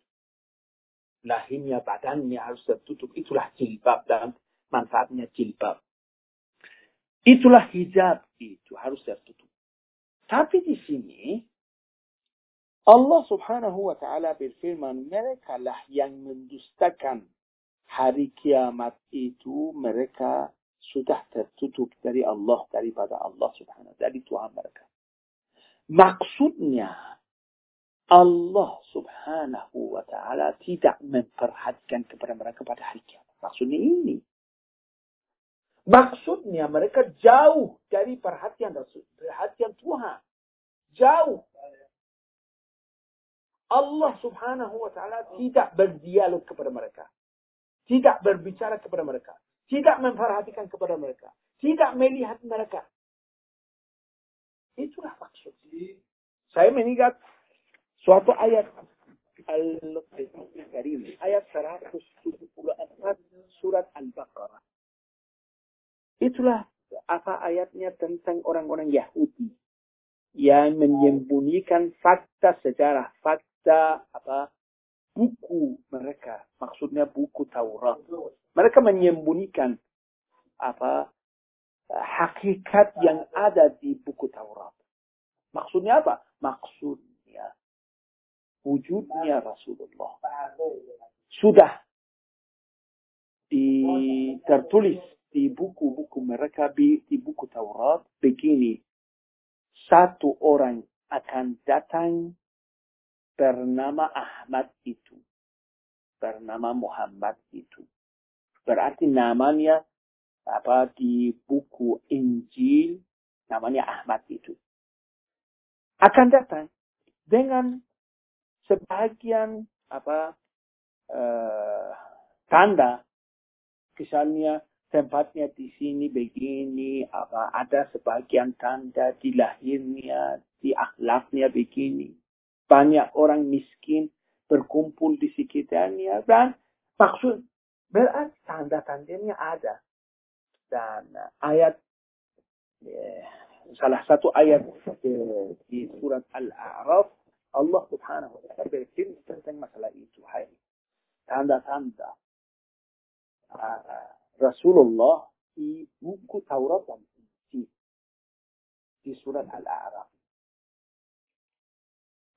lahirnya badannya harus tertutup itulah jilbab dan manfaatnya jilbab itulah hijab itu harus tertutup tapi di sini Allah subhanahu wa ta'ala berfirman mereka lah yang mendustakan hari kiamat itu mereka sudah tertutup dari Allah daripada Allah subhanahu dari Tuhan mereka. Maksudnya Allah subhanahu wa ta'ala tidak memperhatikan kepada mereka pada hari kiamat. Maksudnya ini. Maksudnya mereka jauh dari perhatian Rasul, perhatian Tuhan. Jauh. Allah subhanahu wa ta'ala tidak berdialog kepada mereka. Tidak berbicara kepada mereka. Tidak memperhatikan kepada mereka. Tidak melihat mereka. Itulah maksud. Saya mengingat suatu ayat Al-Karim. Ayat 174 surat Al-Baqarah. Itulah apa ayatnya tentang orang-orang Yahudi yang menyembunyikan fakta sejarah, fakta apa buku mereka, maksudnya buku Taurat. Mereka menyembunyikan apa hakikat yang ada di buku Taurat. Maksudnya apa? Maksudnya wujudnya Rasulullah sudah di, tertulis di buku-buku mereka di, buku Taurat begini satu orang akan datang bernama Ahmad itu, bernama Muhammad itu. Berarti namanya apa di buku Injil namanya Ahmad itu. Akan datang dengan sebagian apa uh, tanda misalnya tempatnya di sini begini apa ada sebagian tanda di lahirnya di akhlaknya begini. Banyak orang miskin berkumpul di sekitarnya dan maksud berarti tanda-tandanya ada. Dan ayat eh, salah satu ayat eh, di surat Al-A'raf Allah Subhanahu wa taala berfirman tentang masalah itu. Tanda-tanda. Uh, Rasulullah di buku Taurat dan Injil di surat Al-A'raf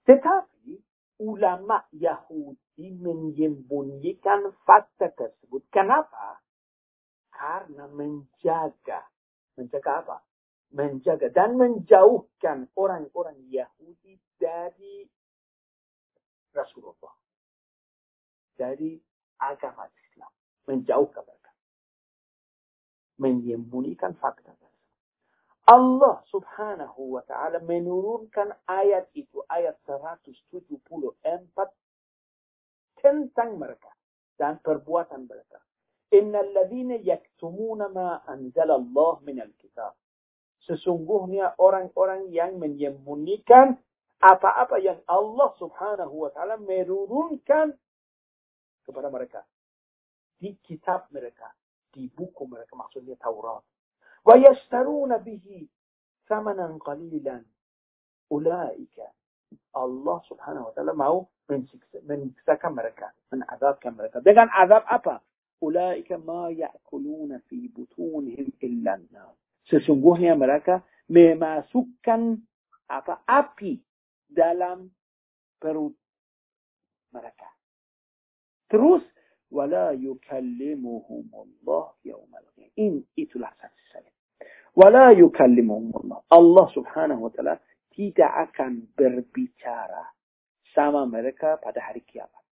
tetapi ulama Yahudi menyembunyikan fakta tersebut. Kenapa? Karena menjaga. Menjaga apa? menjaga dan menjauhkan orang-orang Yahudi dari Rasulullah. Dari agama Islam. Menjauhkan. Menyembunyikan fakta. Allah subhanahu wa ta'ala menurunkan ayat itu, ayat 174 tentang mereka dan perbuatan mereka. Innal ladhina yaktumuna ma anzala Allah minal kitab. Sesungguhnya orang-orang yang menyembunyikan apa-apa yang Allah subhanahu wa ta'ala menurunkan kepada mereka. Di kitab mereka. نصيبكم لك محصول التوراة ويشترون به ثمنا قليلا. أولئك الله سبحانه وتعالى ما هو من سكس من سكة مركة من عذاب كمركة بيجان عذاب أبا. أولئك ما يأكلون في بطونهم إلا النار. سسنجوه يا مركة مما سكن أبا أبي دلم برود. مركة تروس wala yukallimuhum Allah yaumal qiyamah. Itulah saksi saya. Wala yukallimuhum Allah. Allah subhanahu wa ta'ala tidak akan berbicara sama mereka pada hari kiamat.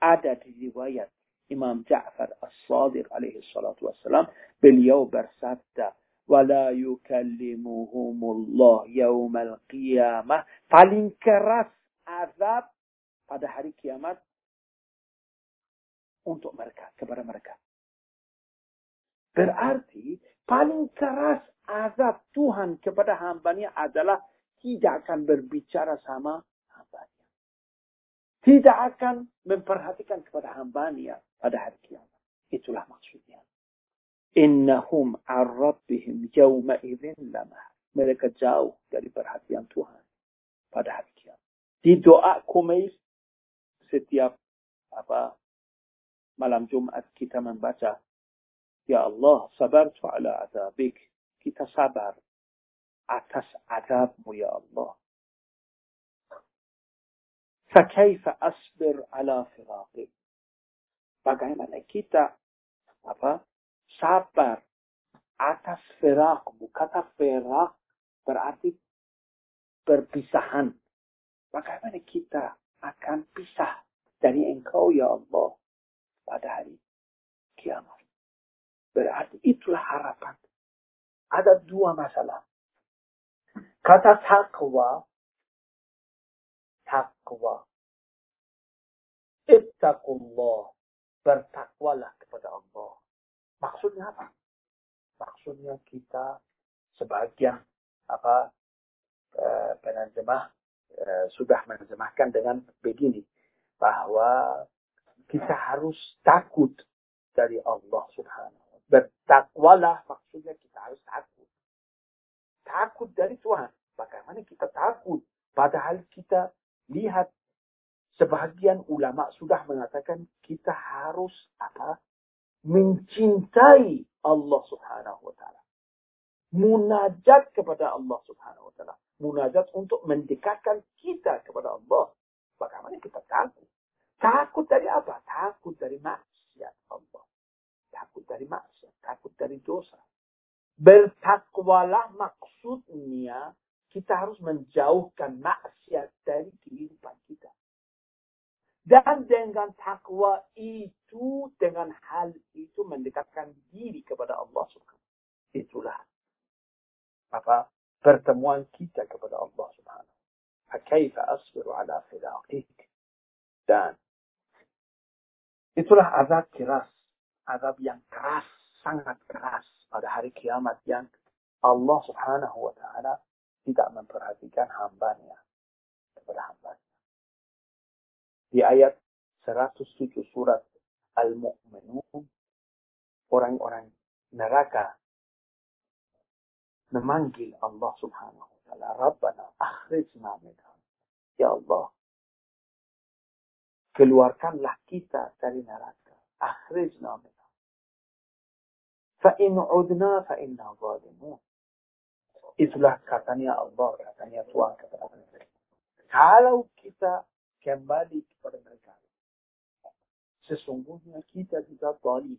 Ada di riwayat Imam Ja'far As-Sadiq alaihi salatu wassalam, beliau bersabda, ولا يكلمهم الله يوم القيامة paling keras azab pada hari kiamat untuk mereka, kepada mereka. Berarti paling keras azab Tuhan kepada hambanya adalah tidak akan berbicara sama hambanya. Tidak akan memperhatikan kepada hambanya pada hari kiamat. Itulah maksudnya. Innahum arrabbihim yawma idhin lamah. Mereka jauh dari perhatian Tuhan pada hari kiamat. Di doa kumis setiap apa malam Jumat kita membaca, Ya Allah, sabar ala azabik. Kita sabar atas azabmu, Ya Allah. Fakaifa asbir ala firaqik. Bagaimana kita apa sabar atas firakmu. Kata firaq berarti perpisahan. Bagaimana kita akan pisah dari engkau ya Allah pada hari kiamat. Berarti itulah harapan. Ada dua masalah. Kata takwa, takwa. Ittaqullah. Bertakwalah kepada Allah. Maksudnya apa? Maksudnya kita sebagian apa eh, penerjemah eh, sudah menerjemahkan dengan begini bahwa kita harus takut dari Allah subhanahu wa Bertakwalah maksudnya kita harus takut. Takut dari Tuhan. Bagaimana kita takut? Padahal kita lihat sebagian ulama sudah mengatakan kita harus apa? Mencintai Allah subhanahu wa ta'ala. Munajat kepada Allah subhanahu wa ta'ala. Munajat untuk mendekatkan kita kepada Allah. Bagaimana kita takut? Takut dari apa? Takut dari maksiat Allah. Takut dari maksiat. Takut dari dosa. Bertakwalah maksudnya kita harus menjauhkan maksiat dari kehidupan kita. Dan dengan takwa itu, dengan hal itu mendekatkan diri kepada Allah Subhanahu. Itulah apa pertemuan kita kepada Allah Subhanahu. Fakaifa asbiru ala filaqik. Dan Itulah azab keras. Azab yang keras, sangat keras pada hari kiamat yang Allah subhanahu wa ta'ala tidak memperhatikan hambanya kepada hambanya. Di ayat 107 surat Al-Mu'minun, orang-orang neraka memanggil Allah subhanahu wa ta'ala, Rabbana akhrijna minha. Ya Allah, keluarkanlah kita dari neraka. Akhrijna minha. Fa'in udna fa'inna zalimun. Itulah katanya Allah, katanya Tuhan kepada mereka. Kalau kita kembali kepada mereka, sesungguhnya kita juga zalim.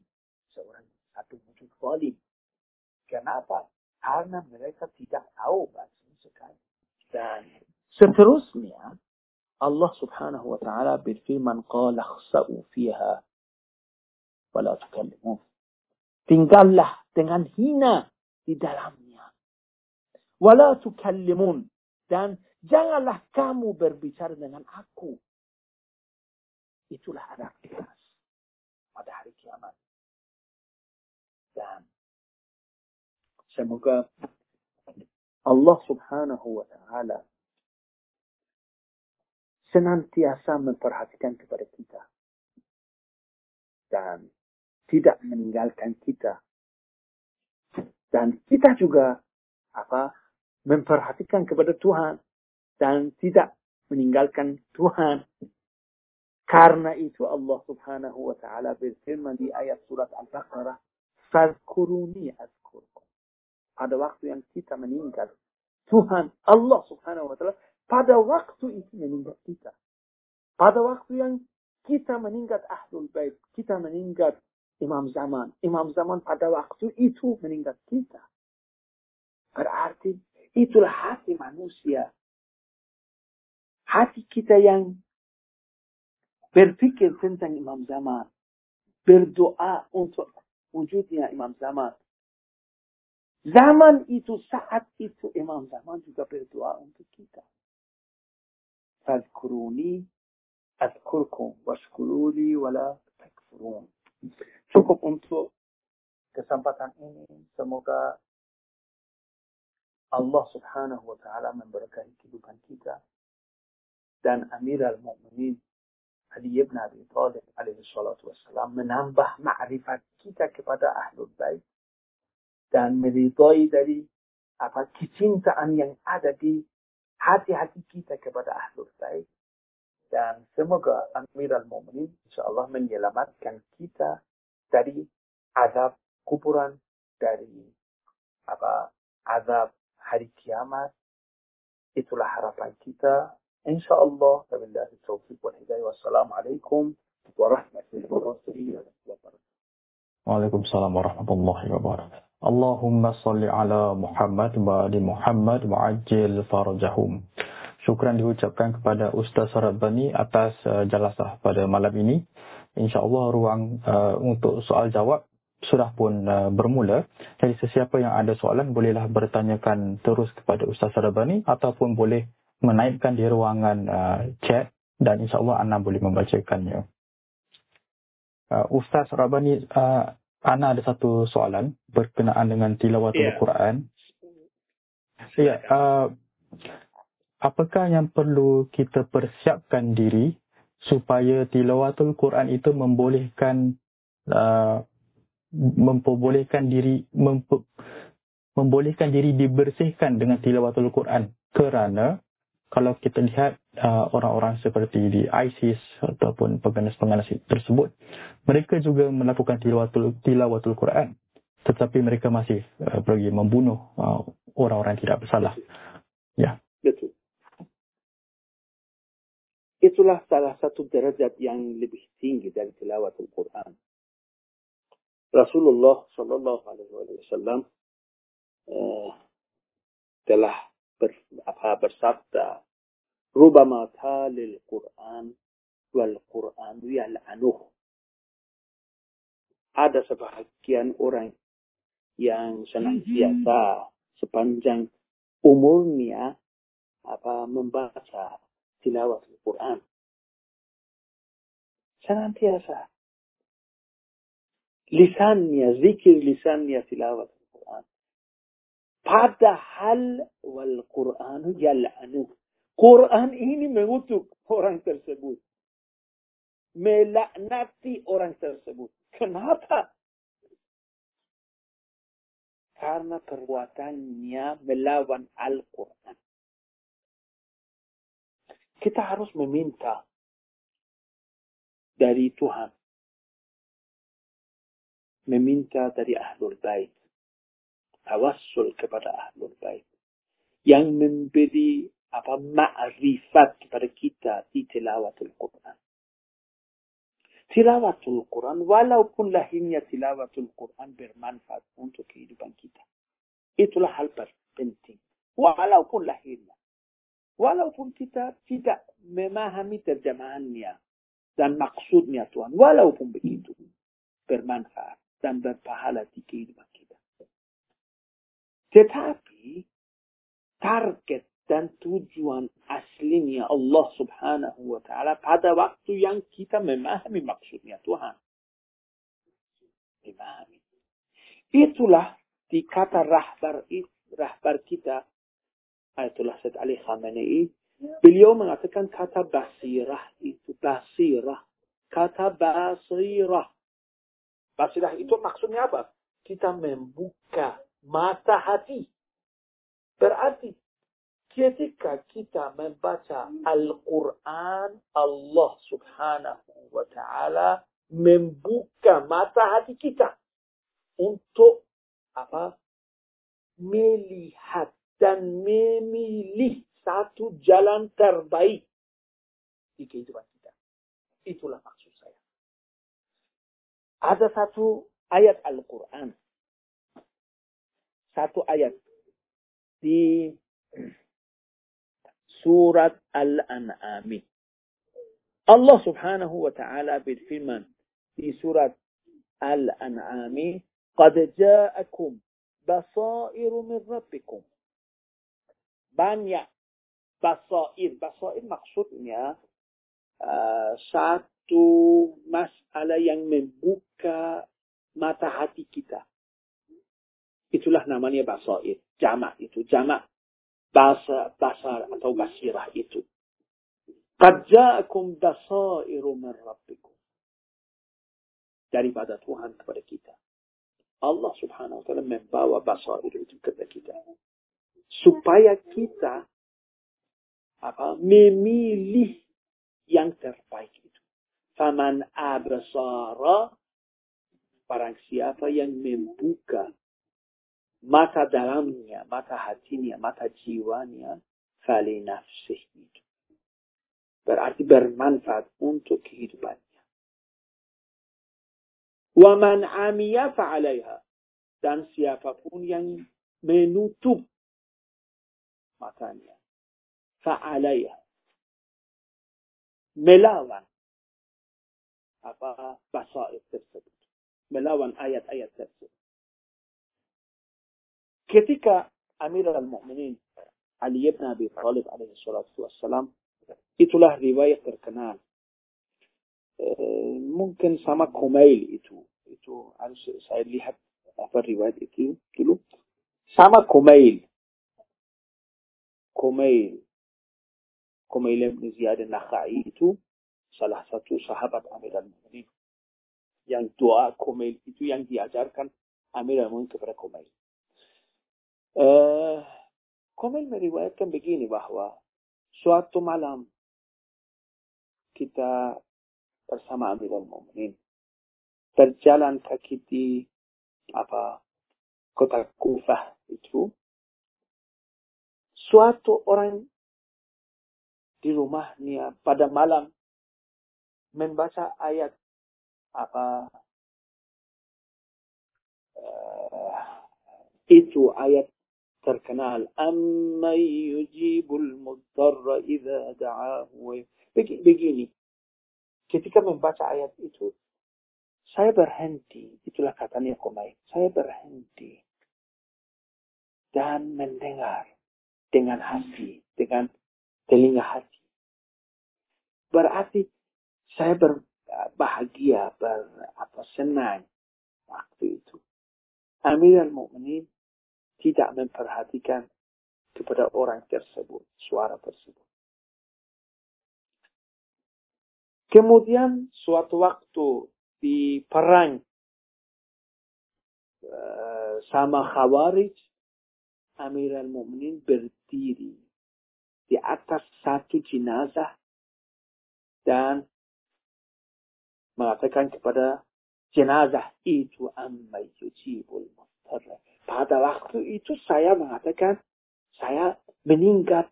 Seorang satu wujud zalim. Kenapa? Karena mereka tidak tahu bahasa sekali. Dan seterusnya, Allah subhanahu wa ta'ala berfirman qala khsa'u fiha. Tinggallah dengan hina di dalamnya. Tukallimun dan janganlah kamu berbicara dengan aku. Itulah anak ikhlas pada hari kiamat. Dan semoga Allah subhanahu wa ta'ala senantiasa memperhatikan kepada kita. Dan tidak meninggalkan kita. Dan kita juga apa memperhatikan kepada Tuhan dan tidak meninggalkan Tuhan. Karena itu Allah subhanahu wa ta'ala berfirman di ayat surat Al-Baqarah, Fadkuruni azkurkum. Pada waktu yang kita meninggal, Tuhan Allah subhanahu wa ta'ala pada waktu itu meninggal kita. Pada waktu yang kita meninggal ahlul bait, kita meninggal Imam Zaman. Imam Zaman pada waktu itu meninggal kita. Berarti itulah hati manusia. Hati kita yang berpikir tentang Imam Zaman, berdoa untuk wujudnya Imam Zaman. Zaman itu, saat itu Imam Zaman juga berdoa untuk kita. Fadkuruni adkurkum washkuruli wala takfurun. Cukup untuk kesempatan ini. Semoga Allah subhanahu wa ta'ala memberkahi kehidupan kita. Dan Amir al-Mu'minin Ali ibn Abi Talib alaihi salatu wassalam menambah ma'rifat kita kepada ahlul bait dan meridai dari apa kecintaan yang ada di hati-hati kita kepada ahlul bait dan semoga Amirul insya insyaallah menyelamatkan kita dari azab kuburan dari apa azab hari kiamat itulah harapan kita insyaallah wabillahi taufiq wal hidayah wassalamualaikum warahmatullahi wabarakatuh Waalaikumsalam warahmatullahi wabarakatuh Allahumma salli ala Muhammad wa ali Muhammad wa ajil farajahum. Syukran diucapkan kepada Ustaz Rabbani atas uh, jalasah pada malam ini. InsyaAllah ruang uh, untuk soal jawab sudah pun uh, bermula. Jadi sesiapa yang ada soalan bolehlah bertanyakan terus kepada Ustaz Rabbani ataupun boleh menaikkan di ruangan uh, chat dan insyaAllah Ana boleh membacakannya. Uh, Ustaz Rabani, uh, Ana ada satu soalan berkenaan dengan tilawatul yeah. Quran. Ya, yeah, uh, apakah yang perlu kita persiapkan diri supaya tilawatul Quran itu membolehkan uh, memperbolehkan diri memper, membolehkan diri dibersihkan dengan tilawatul Quran kerana kalau kita lihat uh, orang-orang seperti di ISIS ataupun pengganas-pengganas tersebut, mereka juga melakukan tilawatul, tilawatul Quran. Tetapi mereka masih uh, pergi membunuh uh, orang-orang tidak bersalah. Ya. Betul. Itulah salah satu derajat yang lebih tinggi dari tilawatul Quran. Rasulullah Shallallahu Alaihi Wasallam uh, telah ber, apa bersabda rubama talil Quran wal Quran yal'anuh ada sebahagian orang yang senantiasa sepanjang umurnya apa membaca tilawat Al-Quran. Senantiasa. Lisannya, zikir lisannya tilawat Padahal wal Qur'anu yal'anu. Quran ini mengutuk orang tersebut. Melaknati orang tersebut. Kenapa? Karena perbuatannya melawan Al-Quran. Kita harus meminta dari Tuhan. Meminta dari Ahlul Bait tawassul kepada ahlul bait yang memberi apa ma'rifat kepada kita di tilawatul Quran. Tilawatul Quran walaupun lahirnya tilawatul Quran bermanfaat untuk kehidupan kita. Itulah hal penting. Walaupun lahirnya. Walaupun kita tidak memahami terjemahannya dan maksudnya Tuhan. Walaupun begitu. Bermanfaat dan berpahala di kehidupan. Tetapi target dan tujuan aslinya Allah subhanahu wa ta'ala pada waktu yang kita memahami maksudnya Tuhan. Memahami. Itulah di kata rahbar, rahbar kita, Ayatullah Said Ali Khamenei, beliau mengatakan kata basirah itu, basirah. Kata basirah. Basirah itu maksudnya apa? Kita membuka mata hati. Berarti ketika kita membaca Al-Quran, Allah subhanahu wa ta'ala membuka mata hati kita untuk apa? Melihat dan memilih satu jalan terbaik di kehidupan kita. Itulah maksud saya. Ada satu ayat Al-Quran satu ayat di surat Al-An'am. Allah Subhanahu wa taala berfirman di surat Al-An'am, "Qad ja'akum basairu min rabbikum." Banyak basair. Basair maksudnya uh, satu masalah yang membuka mata hati kita Itulah namanya basair. Jamak itu. Jamak bahasa basar atau basirah itu. Qad ja'akum basairu min rabbikum. Daripada Tuhan kepada kita. Allah subhanahu wa ta'ala membawa basair itu kepada kita. Supaya kita apa memilih yang terbaik itu. Faman abasara barang siapa yang membuka mata dalamnya, mata hatinya, mata jiwanya, fali nafsih itu. Berarti bermanfaat untuk kehidupannya. Waman amiya fa'alaiha. Dan siapa pun yang menutup matanya. Fa'alaiha. Melawan apa basair tersebut. Melawan ayat-ayat tersebut. Ketika Amir al-Mu'minin Ali ibn Abi Talib alaihi salatu wassalam itulah riwayat terkenal. E, mungkin sama Kumail itu. Itu harus saya lihat apa riwayat itu dulu. Sama Kumail. Kumail. Kumail ibn Ziyad al-Nakhai itu salah satu sahabat Amir al-Mu'minin. Yang doa Kumail itu yang diajarkan Amir al-Mu'minin kepada Kumail. Uh, Komel meriwayatkan begini bahwa suatu malam kita bersama Amirul Mukminin berjalan kaki di apa kota Kufah itu suatu orang di rumahnya pada malam membaca ayat apa uh, itu ayat terkenal. Amma yujibul mudarra idza da'ahu. Begini. Ketika membaca ayat itu saya berhenti. Itulah katanya Komai saya berhenti. Dan mendengar dengan hati dengan telinga hati. Berarti saya berbahagia ber apa senang waktu itu. Amirul Mukminin tidak memperhatikan kepada orang tersebut, suara tersebut. Kemudian suatu waktu di perang uh, sama Khawarij, Amir al-Mu'minin berdiri di atas satu jenazah dan mengatakan kepada jenazah itu amma yujibul mustarra pada waktu itu saya mengatakan, saya meningkat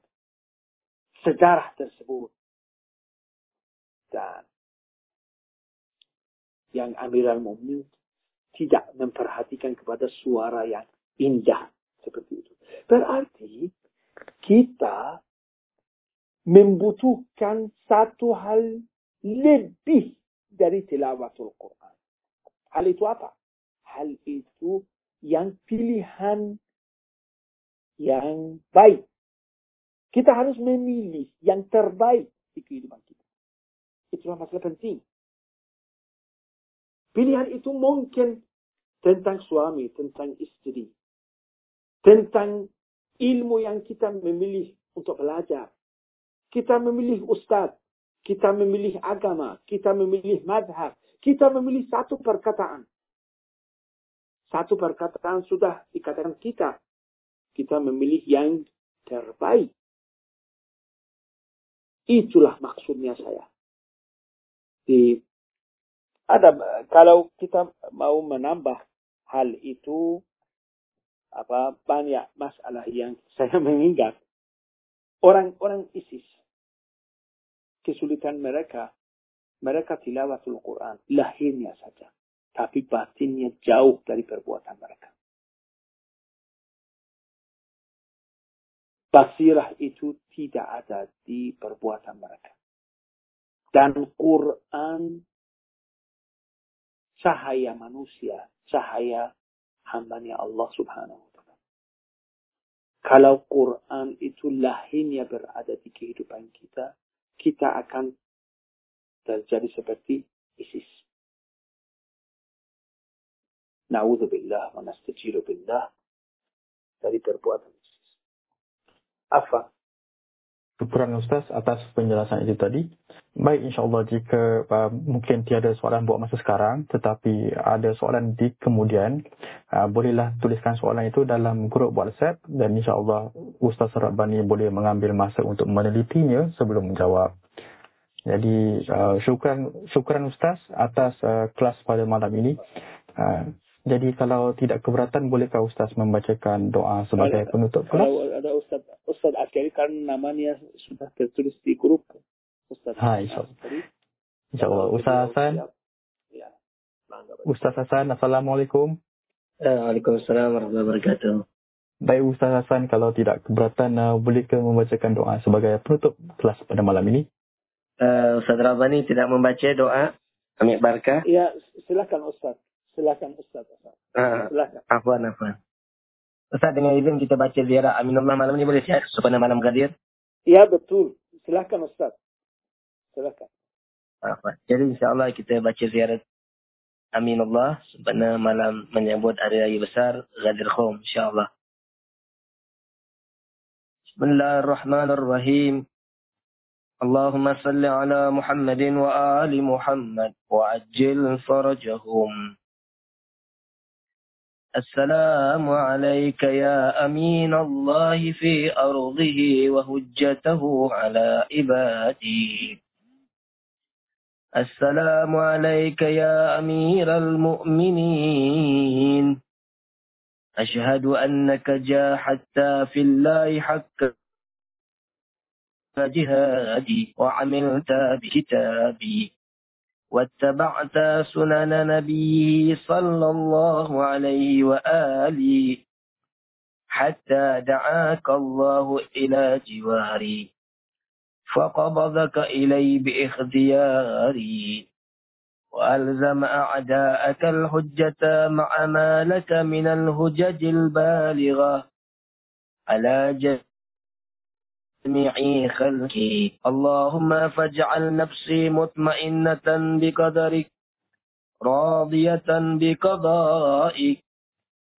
sejarah tersebut. Dan yang Amirul Mu'min tidak memperhatikan kepada suara yang indah, Seperti itu. Berarti kita membutuhkan satu hal lebih dari tilawatul Quran. Hal itu apa? Hal itu yang pilihan yang baik. Kita harus memilih yang terbaik di kehidupan kita. Itulah masalah penting. Pilihan itu mungkin tentang suami, tentang istri, tentang ilmu yang kita memilih untuk belajar. Kita memilih ustaz, kita memilih agama, kita memilih madhab, kita memilih satu perkataan. Satu perkataan sudah dikatakan kita. Kita memilih yang terbaik. Itulah maksudnya saya. Di ada kalau kita mau menambah hal itu apa banyak masalah yang saya mengingat orang-orang ISIS kesulitan mereka mereka tilawatul Quran lahirnya saja tapi batinnya jauh dari perbuatan mereka basirah itu tidak ada di perbuatan mereka. Dan Quran cahaya manusia, cahaya hambanya Allah subhanahu wa ta'ala. Kalau Quran itu lahirnya berada di kehidupan kita, kita akan terjadi seperti ISIS. Na'udzubillah wa nastajiru billah dari perbuatan apa? Syukuran Ustaz atas penjelasan itu tadi. Baik, insyaAllah jika uh, mungkin tiada soalan buat masa sekarang, tetapi ada soalan di kemudian, uh, bolehlah tuliskan soalan itu dalam grup WhatsApp dan insyaAllah Ustaz Rabbani boleh mengambil masa untuk menelitinya sebelum menjawab. Jadi, uh, syukuran, syukuran Ustaz atas uh, kelas pada malam ini. Uh, jadi kalau tidak keberatan, bolehkah Ustaz membacakan doa sebagai penutup kelas? Kalau ada Ustaz, Ustaz Akhiri kan namanya sudah tertulis di grup. Ustaz ha, insyaAllah. InsyaAllah. Ustaz Hasan. Ya. Ustaz Hasan, Assalamualaikum. Waalaikumsalam warahmatullahi wabarakatuh. Baik Ustaz Hasan, kalau tidak keberatan, uh, bolehkah membacakan doa sebagai penutup kelas pada malam ini? Uh, Ustaz Rabani tidak membaca doa. Amir Barkah. Ya, silakan Ustaz. Silakan Ustaz. Uh, silakan. Afwan, afwan. Ustaz dengan izin kita baca ziarah Aminullah malam ini boleh siap supaya malam gadir? Ya betul. Silakan Ustaz. Silakan. Afwan. Jadi insyaAllah kita baca ziarah Aminullah sebenarnya malam menyambut hari raya besar Ghadir Khum insyaAllah. Bismillahirrahmanirrahim. اللهم صل على محمد وآل محمد وعجل فرجهم السلام عليك يا أمين الله في أرضه وهجته على عباده السلام عليك يا أمير المؤمنين. أشهد أنك جاهدت في الله حق جهادي وعملت بكتابي. واتبعت سنن نبيه صلى الله عليه وآله حتى دعاك الله إلى جواري. فقبضك إلي بإختياري. وألزم أعداءك الحجة مع ما لك من الهجج البالغة. على جميع خلقي. اللهم فاجعل نفسي مطمئنة بقدرك راضية بقضائك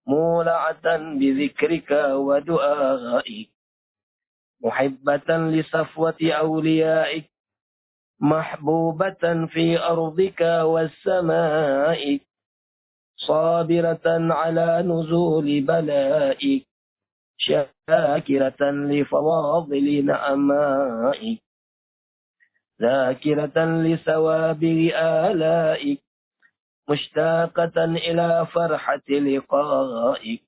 مولعة بذكرك ودعائك محبة لصفوة أوليائك محبوبة في أرضك والسماء صابرة على نزول بلائك. شاكرة لفواضل نعمائك ذاكرة لسوابغ آلائك مشتاقة إلى فرحة لقائك.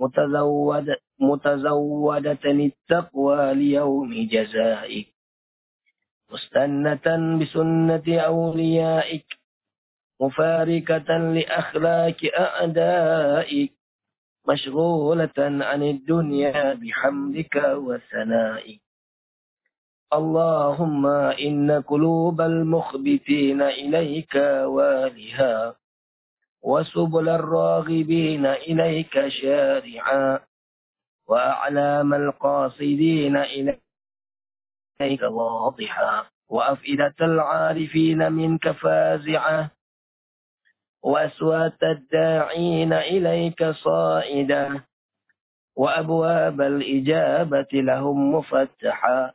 متزود متزودة التقوى ليوم جزائك مستنة بسنة أوليائك مفاركة لأخلاق أعدائك. مشغولة عن الدنيا بحمدك وثنائك. اللهم إن قلوب المخبتين إليك والها وسبل الراغبين إليك شارعا وأعلام القاصدين إليك واضحا وأفئدة العارفين منك فازعة وأسوات الداعين إليك صائدا وأبواب الإجابة لهم مفتحا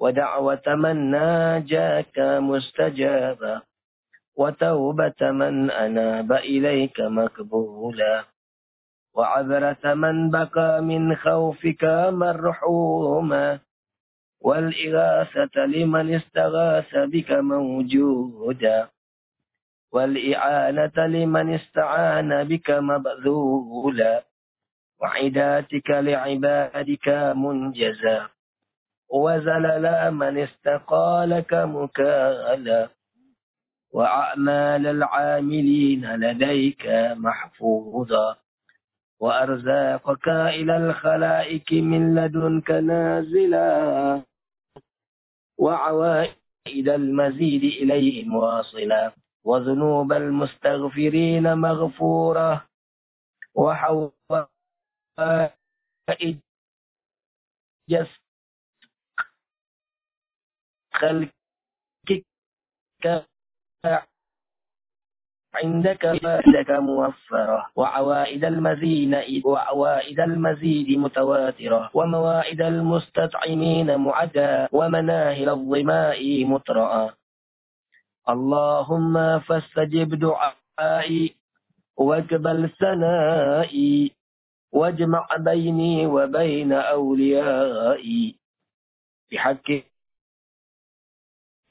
ودعوة من ناجاك مستجابا وتوبة من أناب إليك مقبولا وعذرة من بقى من خوفك مرحوما والإغاثة لمن استغاث بك موجودا. والإعانة لمن استعان بك مبذولا. وعداتك لعبادك منجزا. وزلل من استقالك مكالا وأعمال العاملين لديك محفوظا. وأرزاقك إلى الخلائق من لدنك نازلا. وعوائد المزيد إليهم واصلا. وذنوب المستغفرين مغفورة وحوائج خلقك عندك عندك موفرة وعوائد المزين وعوائد المزيد متواترة وموائد المستطعمين معدا ومناهل الظماء مطرأ اللهم فاستجب دعائي واقبل ثنائي واجمع بيني وبين أوليائي بحق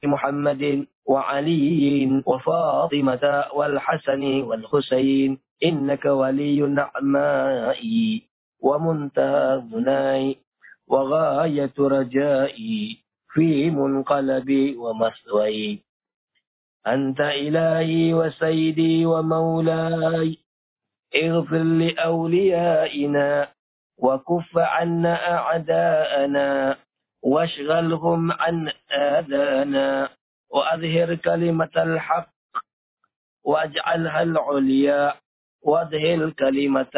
محمد وعلي وفاطمة والحسن والحسين إنك ولي نعمائي ومنتهى مناي وغاية رجائي في منقلبي ومثوي أنت إلهي وسيدي ومولاي. اغفر لأوليائنا وكف عنا أعداءنا واشغلهم عن آذانا وأظهر كلمة الحق وأجعلها العليا وأظهر كلمة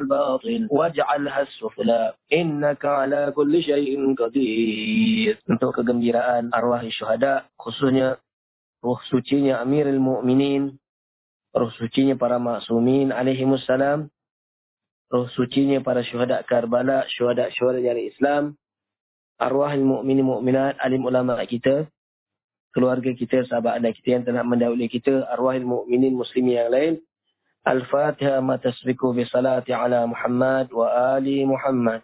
الباطل واجعلها السفلى إنك على كل شيء قدير untuk kegembiraan arwah syuhada khususnya ruh sucinya Amirul Mukminin ruh sucinya para maksumin alaihi wassalam ruh sucinya para syuhada Karbala syuhada-syuhada dari Islam arwah mukminin mukminat alim ulama kita keluarga kita sahabat anda kita yang telah mendahului kita arwah mukminin muslimin yang lain الفاتحة ما تسبق بصلاة على محمد وآل محمد.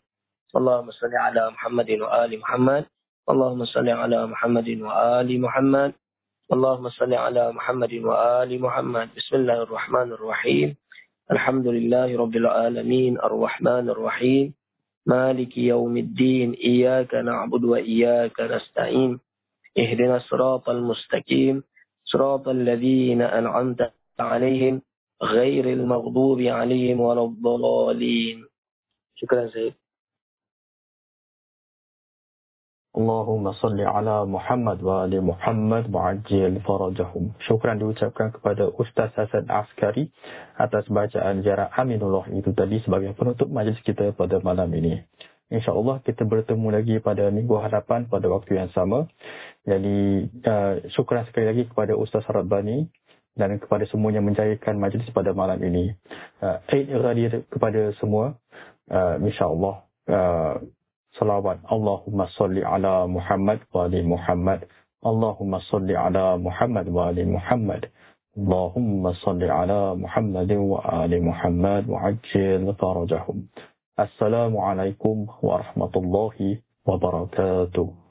اللهم صل على محمد وآل محمد. اللهم صل على محمد وآل محمد. اللهم صل على محمد وآل محمد. بسم الله الرحمن الرحيم. الحمد لله رب العالمين. الرحمن الرحيم. مالك يوم الدين. إياك نعبد وإياك نستعين. اهدنا الصراط المستقيم. صراط الذين أنعمت عليهم. غير المغضوب عليهم ولا الضالين شكرا سيد Allahumma salli ala Muhammad wa ali Muhammad wa'ajil farajahum. Syukran diucapkan kepada Ustaz Hasan Askari atas bacaan Jarah Aminullah itu tadi sebagai penutup majlis kita pada malam ini. InsyaAllah kita bertemu lagi pada minggu hadapan pada waktu yang sama. Jadi uh, syukran sekali lagi kepada Ustaz Rabbani dan kepada semua yang menjayakan majlis pada malam ini. Uh, Eid Iradi kepada semua. Uh, InsyaAllah. Uh, salawat. Allahumma salli ala Muhammad wa ali Muhammad. Allahumma salli ala Muhammad wa ali Muhammad. Allahumma salli ala Muhammad wa ali Muhammad wa ajil farajahum. Assalamualaikum warahmatullahi wabarakatuh.